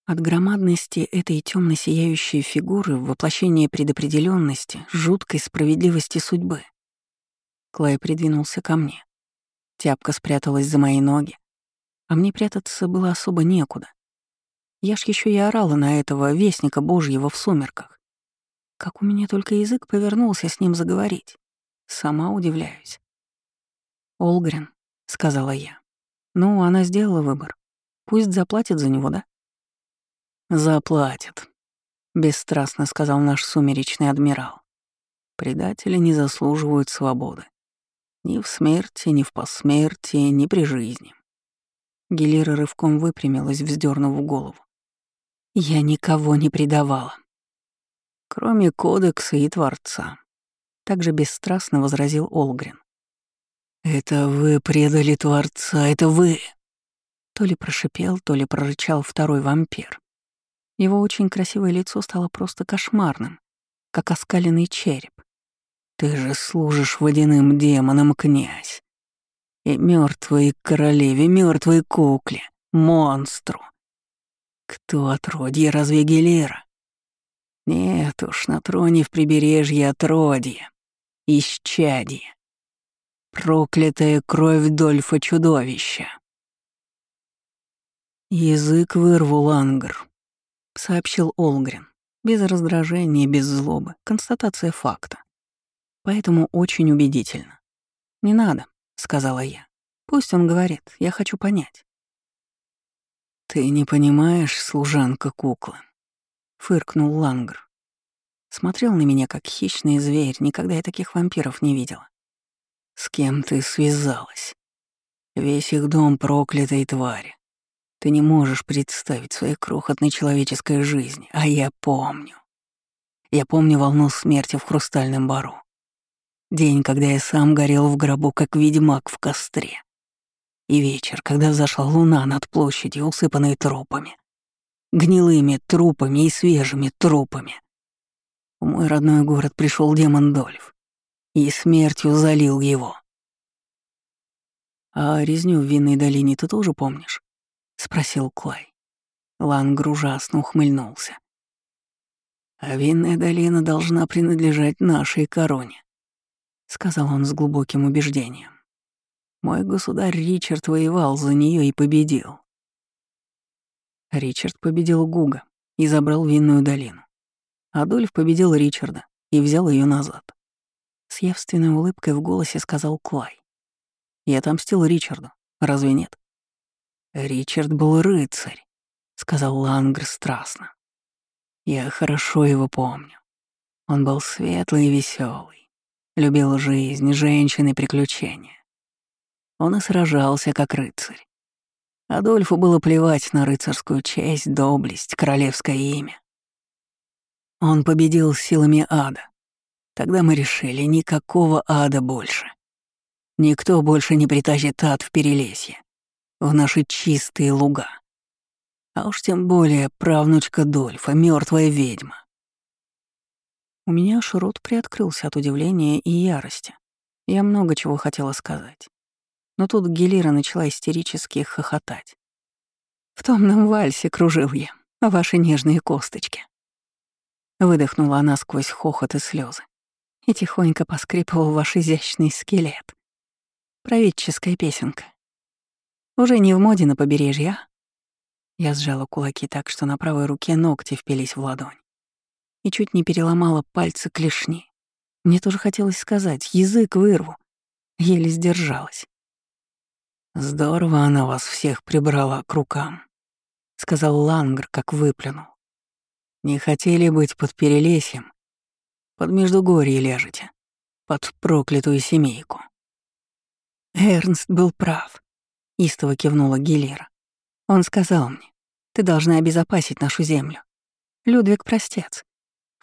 Speaker 1: От громадности этой темно сияющей фигуры в воплощение предопределенности, жуткой справедливости судьбы. Клай придвинулся ко мне. Тяпка спряталась за мои ноги, а мне прятаться было особо некуда. Я ж еще и орала на этого вестника Божьего в сумерках. Как у меня только язык повернулся с ним заговорить. Сама удивляюсь. «Олгрен», — сказала я. «Ну, она сделала выбор. Пусть заплатит за него, да?» «Заплатят», — бесстрастно сказал наш сумеречный адмирал. «Предатели не заслуживают свободы. Ни в смерти, ни в посмертии, ни при жизни». Гелира рывком выпрямилась, вздернув голову. «Я никого не предавала». «Кроме кодекса и Творца», — также бесстрастно возразил Олгрин. «Это вы предали Творца, это вы!» То ли прошипел, то ли прорычал второй вампир. Его очень красивое лицо стало просто кошмарным, как оскаленный череп. «Ты же служишь водяным демонам, князь! И мертвой королеве, мертвой кукле, монстру! Кто отродье, разве Гелера? Нет уж, на троне в прибережье отродье, исчадье, проклятая кровь Дольфа чудовища!» «Язык вырву, Лангр», — сообщил Олгрен. Без раздражения, без злобы. Констатация факта. Поэтому очень убедительно. «Не надо», — сказала я. «Пусть он говорит, я хочу понять». «Ты не понимаешь, служанка куклы», — фыркнул Лангр. Смотрел на меня, как хищный зверь, никогда я таких вампиров не видела. «С кем ты связалась? Весь их дом проклятой твари. Ты не можешь представить своей крохотной человеческой жизни, а я помню. Я помню волну смерти в Хрустальном бару. День, когда я сам горел в гробу, как ведьмак в костре. И вечер, когда зашла луна над площадью, усыпанной трупами. Гнилыми трупами и свежими трупами. В мой родной город пришел демон Дольф и смертью залил его. А резню в винной долине ты тоже помнишь? — спросил Клай. Лангр ужасно ухмыльнулся. «А винная долина должна принадлежать нашей короне», — сказал он с глубоким убеждением. «Мой государь Ричард воевал за нее и победил». Ричард победил Гуга и забрал винную долину. Адольф победил Ричарда и взял ее назад. С явственной улыбкой в голосе сказал Клай. «Я отомстил Ричарду, разве нет?» «Ричард был рыцарь», — сказал Лангр страстно. «Я хорошо его помню. Он был светлый и веселый, любил жизнь, женщин и приключения. Он и сражался как рыцарь. Адольфу было плевать на рыцарскую честь, доблесть, королевское имя. Он победил силами ада. Тогда мы решили, никакого ада больше. Никто больше не притащит ад в Перелесье в наши чистые луга. А уж тем более правнучка Дольфа, мертвая ведьма. У меня аж рот приоткрылся от удивления и ярости. Я много чего хотела сказать. Но тут Гелира начала истерически хохотать. «В томном вальсе кружил я, ваши нежные косточки». Выдохнула она сквозь хохот и слезы и тихонько поскрипывал ваш изящный скелет. Праведческая песенка. Уже не в моде на побережье, а? Я сжала кулаки так, что на правой руке ногти впились в ладонь. И чуть не переломала пальцы клешни. Мне тоже хотелось сказать, язык вырву. Еле сдержалась. «Здорово она вас всех прибрала к рукам», — сказал Лангр, как выплюнул. «Не хотели быть под перелесьем? Под Междугорье ляжете, под проклятую семейку». Эрнст был прав. — истово кивнула Гелера. «Он сказал мне, ты должна обезопасить нашу землю. Людвиг — простец,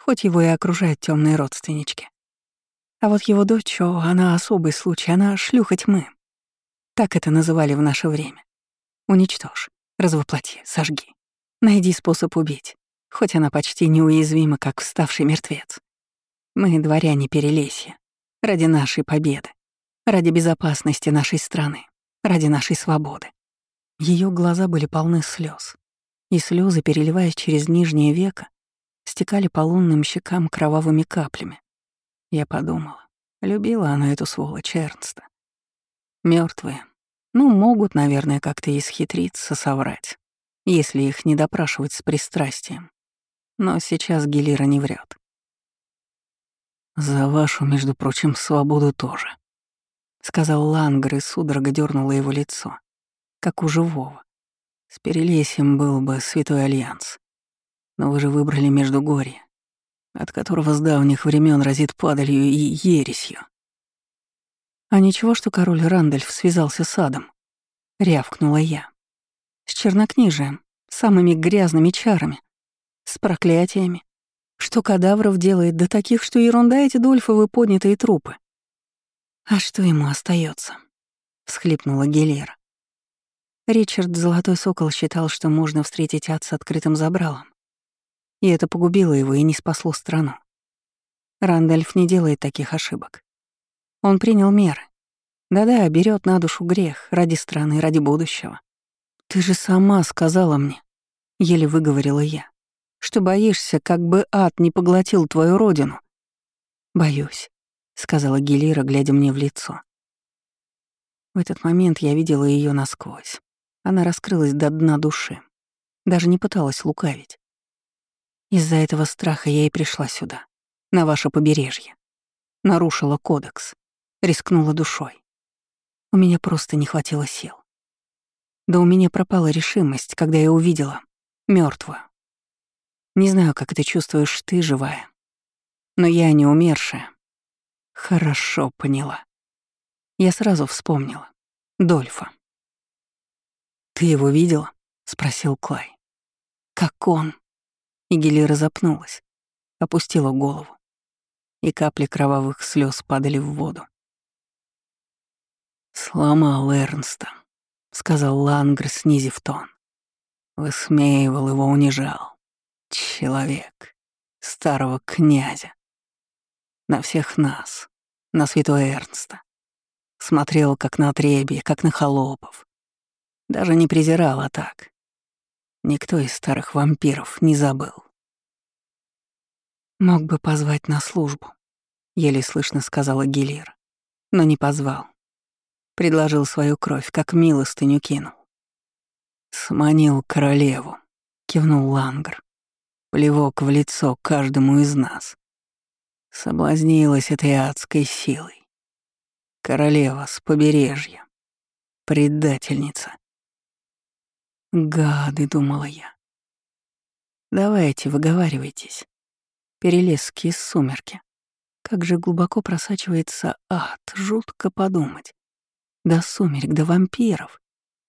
Speaker 1: хоть его и окружают темные родственнички. А вот его дочь, о, она особый случай, она шлюха тьмы. Так это называли в наше время. Уничтожь, развоплоти, сожги. Найди способ убить, хоть она почти неуязвима, как вставший мертвец. Мы дворяне Перелесья, ради нашей победы, ради безопасности нашей страны ради нашей свободы. Ее глаза были полны слез, и слезы, переливаясь через нижнее веко, стекали по лунным щекам кровавыми каплями. Я подумала, любила она эту сволочь Эрнста. Мертвые, ну, могут, наверное, как-то исхитриться, соврать, если их не допрашивать с пристрастием. Но сейчас Гелира не врет. За вашу, между прочим, свободу тоже. — сказал Лангр, и судорога дернула его лицо, как у живого. С Перелесьем был бы Святой Альянс. Но вы же выбрали Междугорье, от которого с давних времен разит падалью и ересью. А ничего, что король Рандольф связался с адом, рявкнула я. С чернокнижием, самыми грязными чарами, с проклятиями. Что кадавров делает до таких, что ерунда эти дольфовы поднятые трупы. А что ему остается? всхлипнула Гелера. Ричард Золотой Сокол считал, что можно встретить ад с открытым забралом. И это погубило его и не спасло страну. Рандольф не делает таких ошибок. Он принял меры. Да-да, берет на душу грех ради страны, ради будущего. «Ты же сама сказала мне», — еле выговорила я, «что боишься, как бы ад не поглотил твою родину». «Боюсь», — сказала Гелира, глядя мне в лицо. В этот момент я видела ее насквозь. Она раскрылась до дна души. Даже не пыталась лукавить. Из-за этого страха я и пришла сюда, на ваше побережье. Нарушила кодекс, рискнула душой. У меня просто не хватило сил. Да у меня пропала решимость, когда я увидела мертвую. Не знаю, как это чувствуешь ты, живая. Но я не умершая. Хорошо поняла. Я сразу вспомнила. Дольфа. «Ты его видела?» — спросил Клай. «Как он?» И Гелира запнулась, опустила голову, и капли кровавых слез падали в воду. «Сломал Эрнста», — сказал Лангр, снизив тон. Высмеивал его, унижал. Человек, старого князя. На всех нас, на святого Эрнста. Смотрел как на отребье, как на холопов. Даже не презирал, а так. Никто из старых вампиров не забыл. «Мог бы позвать на службу», — еле слышно сказала Гилир. Но не позвал. Предложил свою кровь, как милостыню кинул. «Сманил королеву», — кивнул Лангр. Плевок в лицо каждому из нас. Соблазнилась этой адской силой. Королева с побережья. Предательница. «Гады», — думала я. «Давайте, выговаривайтесь. Перелеские сумерки. Как же глубоко просачивается ад, жутко подумать. До сумерек, до вампиров,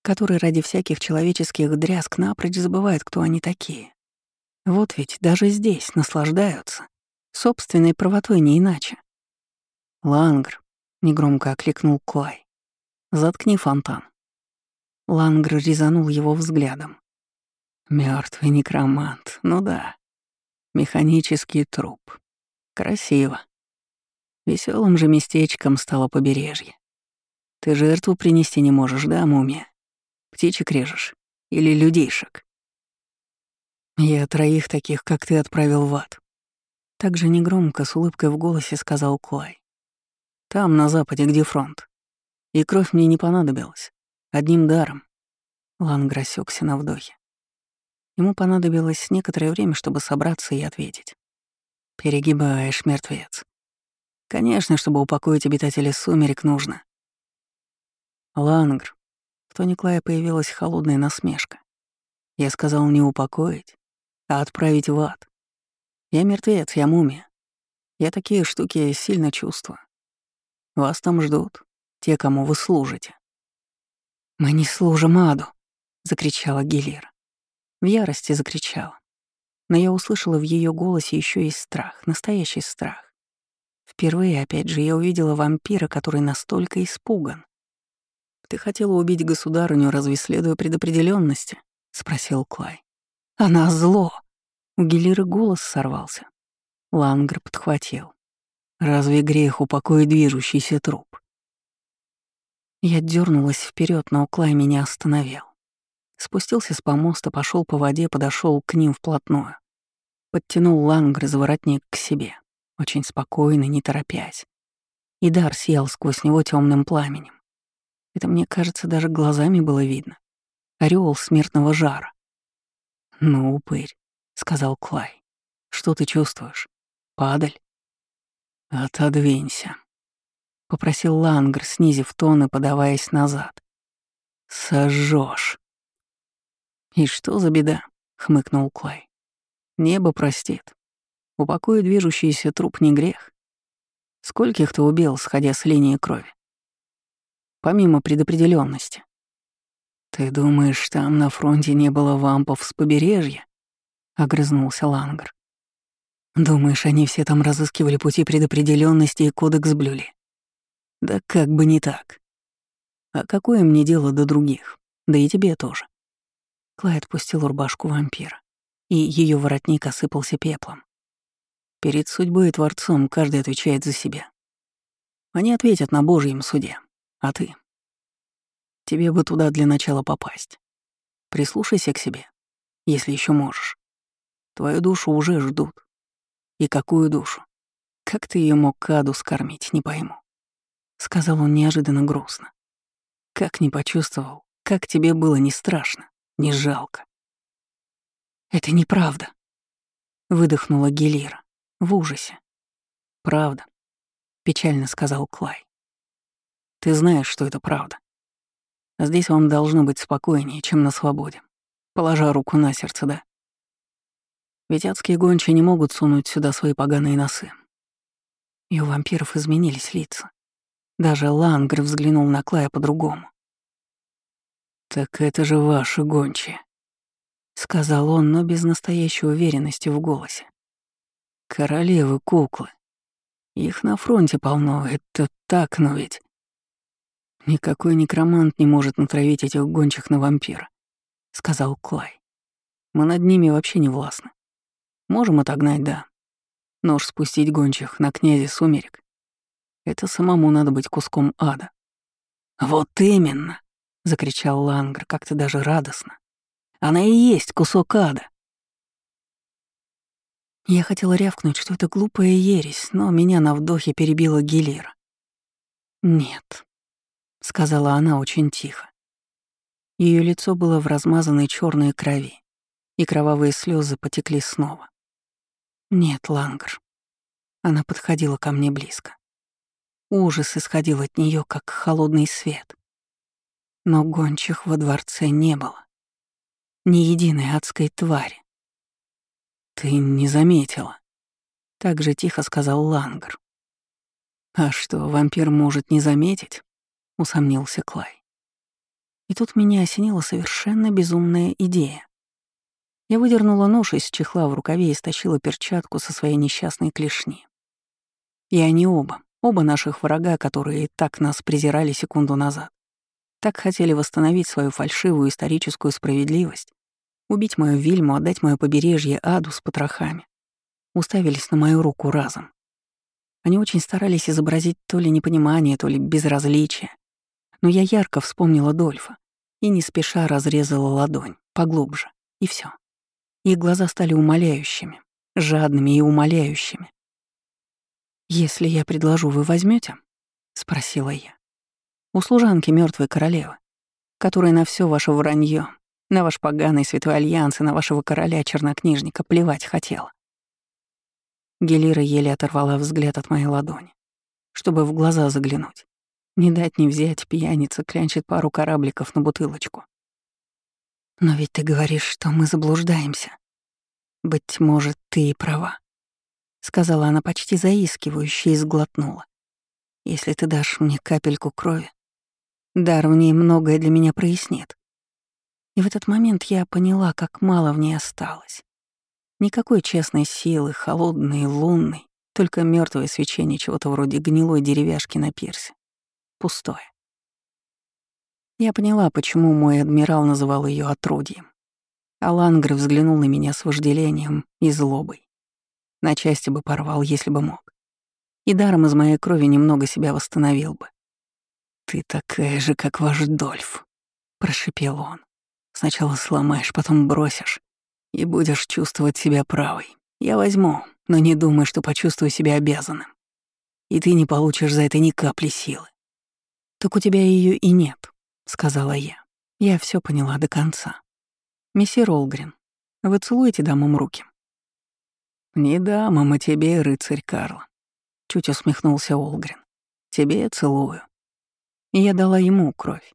Speaker 1: которые ради всяких человеческих дрязг напрочь забывают, кто они такие. Вот ведь даже здесь наслаждаются. Собственной правотой не иначе. «Лангр», — негромко окликнул Клай. «Заткни фонтан». Лангр резанул его взглядом. Мертвый некромант, ну да. Механический труп. Красиво. Веселым же местечком стало побережье. Ты жертву принести не можешь, да, мумия? Птичек режешь? Или людейшек? Я троих таких, как ты, отправил в ад. Так же негромко, с улыбкой в голосе сказал Клай. Там, на западе, где фронт. И кровь мне не понадобилась. Одним даром. Ланг рассекся на вдохе. Ему понадобилось некоторое время, чтобы собраться и ответить. «Перегибаешь, мертвец. Конечно, чтобы упокоить обитателей сумерек, нужно». «Лангр». В тоне Клая появилась холодная насмешка. Я сказал не упокоить, а отправить в ад. Я мертвец, я мумия. Я такие штуки сильно чувствую. Вас там ждут, те, кому вы служите. «Мы не служим аду!» — закричала Гелира. В ярости закричала. Но я услышала в ее голосе еще и страх, настоящий страх. Впервые, опять же, я увидела вампира, который настолько испуган. «Ты хотела убить государыню, разве следуя предопределенности? спросил Клай. «Она зло!» У Гелиры голос сорвался. Лангр подхватил. «Разве грех упокоит движущийся труп?» Я дернулась вперед, но Клай меня остановил. Спустился с помоста, пошел по воде, подошел к ним вплотную. Подтянул Лангра за воротник к себе, очень спокойно, не торопясь. И Дар сиял сквозь него темным пламенем. Это, мне кажется, даже глазами было видно. Ореол смертного жара. «Ну, упырь», — сказал Клай. «Что ты чувствуешь? Падаль?» «Отодвинься», попросил Лангр, снизив тон и подаваясь назад. Сожжешь. И что за беда? хмыкнул Клай. Небо простит. Упокой движущийся труп не грех. Скольких ты убил, сходя с линии крови? Помимо предопределенности. Ты думаешь, там на фронте не было вампов с побережья? Огрызнулся Лангер. Думаешь, они все там разыскивали пути предопределенности и кодекс блюли? Да как бы не так. А какое мне дело до других? Да и тебе тоже. Клай отпустил рубашку вампира, и ее воротник осыпался пеплом. Перед судьбой и Творцом каждый отвечает за себя. Они ответят на Божьем суде. А ты? Тебе бы туда для начала попасть. Прислушайся к себе, если еще можешь. Твою душу уже ждут. И какую душу? Как ты ее мог каду скормить, не пойму. Сказал он неожиданно грустно. Как не почувствовал, как тебе было не страшно, не жалко. Это неправда. Выдохнула Гелира в ужасе. «Правда», — печально сказал Клай. «Ты знаешь, что это правда. Здесь вам должно быть спокойнее, чем на свободе, положа руку на сердце, да? Ведь адские гончие не могут сунуть сюда свои поганые носы. И у вампиров изменились лица. Даже Лангр взглянул на Клая по-другому. «Так это же ваши гончие», — сказал он, но без настоящей уверенности в голосе. Королевы куклы. Их на фронте полно, это так, но ведь... Никакой некромант не может натравить этих гончих на вампира, сказал Клай. Мы над ними вообще не властны. Можем отогнать, да. Но уж спустить гончих на князе сумерек. Это самому надо быть куском ада. Вот именно, закричал Лангр как-то даже радостно. Она и есть кусок ада. Я хотела рявкнуть, что это глупая ересь, но меня на вдохе перебила Гелира. «Нет», — сказала она очень тихо. Ее лицо было в размазанной черной крови, и кровавые слезы потекли снова. «Нет, Лангр». Она подходила ко мне близко. Ужас исходил от нее, как холодный свет. Но гончих во дворце не было. Ни единой адской твари. «Ты не заметила», — так же тихо сказал Лангр. «А что, вампир может не заметить?» — усомнился Клай. И тут меня осенила совершенно безумная идея. Я выдернула нож из чехла в рукаве и стащила перчатку со своей несчастной клешни. И они оба, оба наших врага, которые так нас презирали секунду назад, так хотели восстановить свою фальшивую историческую справедливость, Убить мою Вильму, отдать мое побережье аду с потрохами. Уставились на мою руку разом. Они очень старались изобразить то ли непонимание, то ли безразличие. Но я ярко вспомнила Дольфа и не спеша разрезала ладонь, поглубже, и все. Их глаза стали умоляющими, жадными и умоляющими. «Если я предложу, вы возьмете? спросила я. «У служанки мертвой королевы, которая на все ваше вранье на ваш поганый святой альянс и на вашего короля-чернокнижника плевать хотела. Гелира еле оторвала взгляд от моей ладони, чтобы в глаза заглянуть. Не дать не взять, пьяница клянчит пару корабликов на бутылочку. Но ведь ты говоришь, что мы заблуждаемся. Быть может, ты и права. Сказала она почти заискивающе и сглотнула. Если ты дашь мне капельку крови, дар в ней многое для меня прояснит. И в этот момент я поняла, как мало в ней осталось. Никакой честной силы, холодной, лунной, только мертвое свечение чего-то вроде гнилой деревяшки на пирсе. Пустое. Я поняла, почему мой адмирал называл ее отродьем. А Лангр взглянул на меня с вожделением и злобой. На части бы порвал, если бы мог. И даром из моей крови немного себя восстановил бы. «Ты такая же, как ваш Дольф», — прошипел он. Сначала сломаешь, потом бросишь. И будешь чувствовать себя правой. Я возьму, но не думай, что почувствую себя обязанным. И ты не получишь за это ни капли силы. Так у тебя ее и нет, сказала я. Я все поняла до конца. Мессир Олгрин, вы целуете дамам руки? Не дамам, а тебе, рыцарь Карл. Чуть усмехнулся Олгрин. Тебе целую. И я дала ему кровь,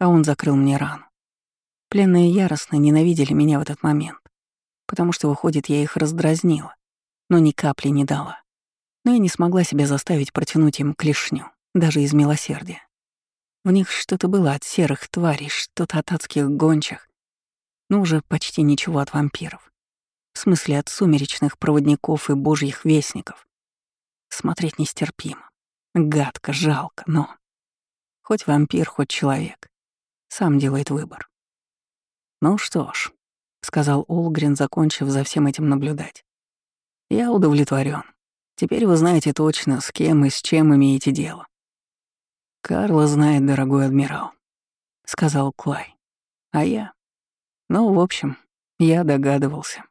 Speaker 1: а он закрыл мне рану. Пленные яростно ненавидели меня в этот момент. потому что, выходит, я их раздразнила, но ни капли не дала. Но я не смогла себя заставить протянуть им клешню, даже из милосердия. В них что-то было от серых тварей, что-то от адских гончих, но уже почти ничего от вампиров. В смысле, от сумеречных проводников и божьих вестников. Смотреть нестерпимо. Гадко, жалко, но... Хоть вампир, хоть человек. Сам делает выбор. «Ну что ж», — сказал Олгрин, закончив за всем этим наблюдать. «Я удовлетворен. Теперь вы знаете точно, с кем и с чем имеете дело». «Карла знает, дорогой адмирал», — сказал Клай. «А я? Ну, в общем, я догадывался».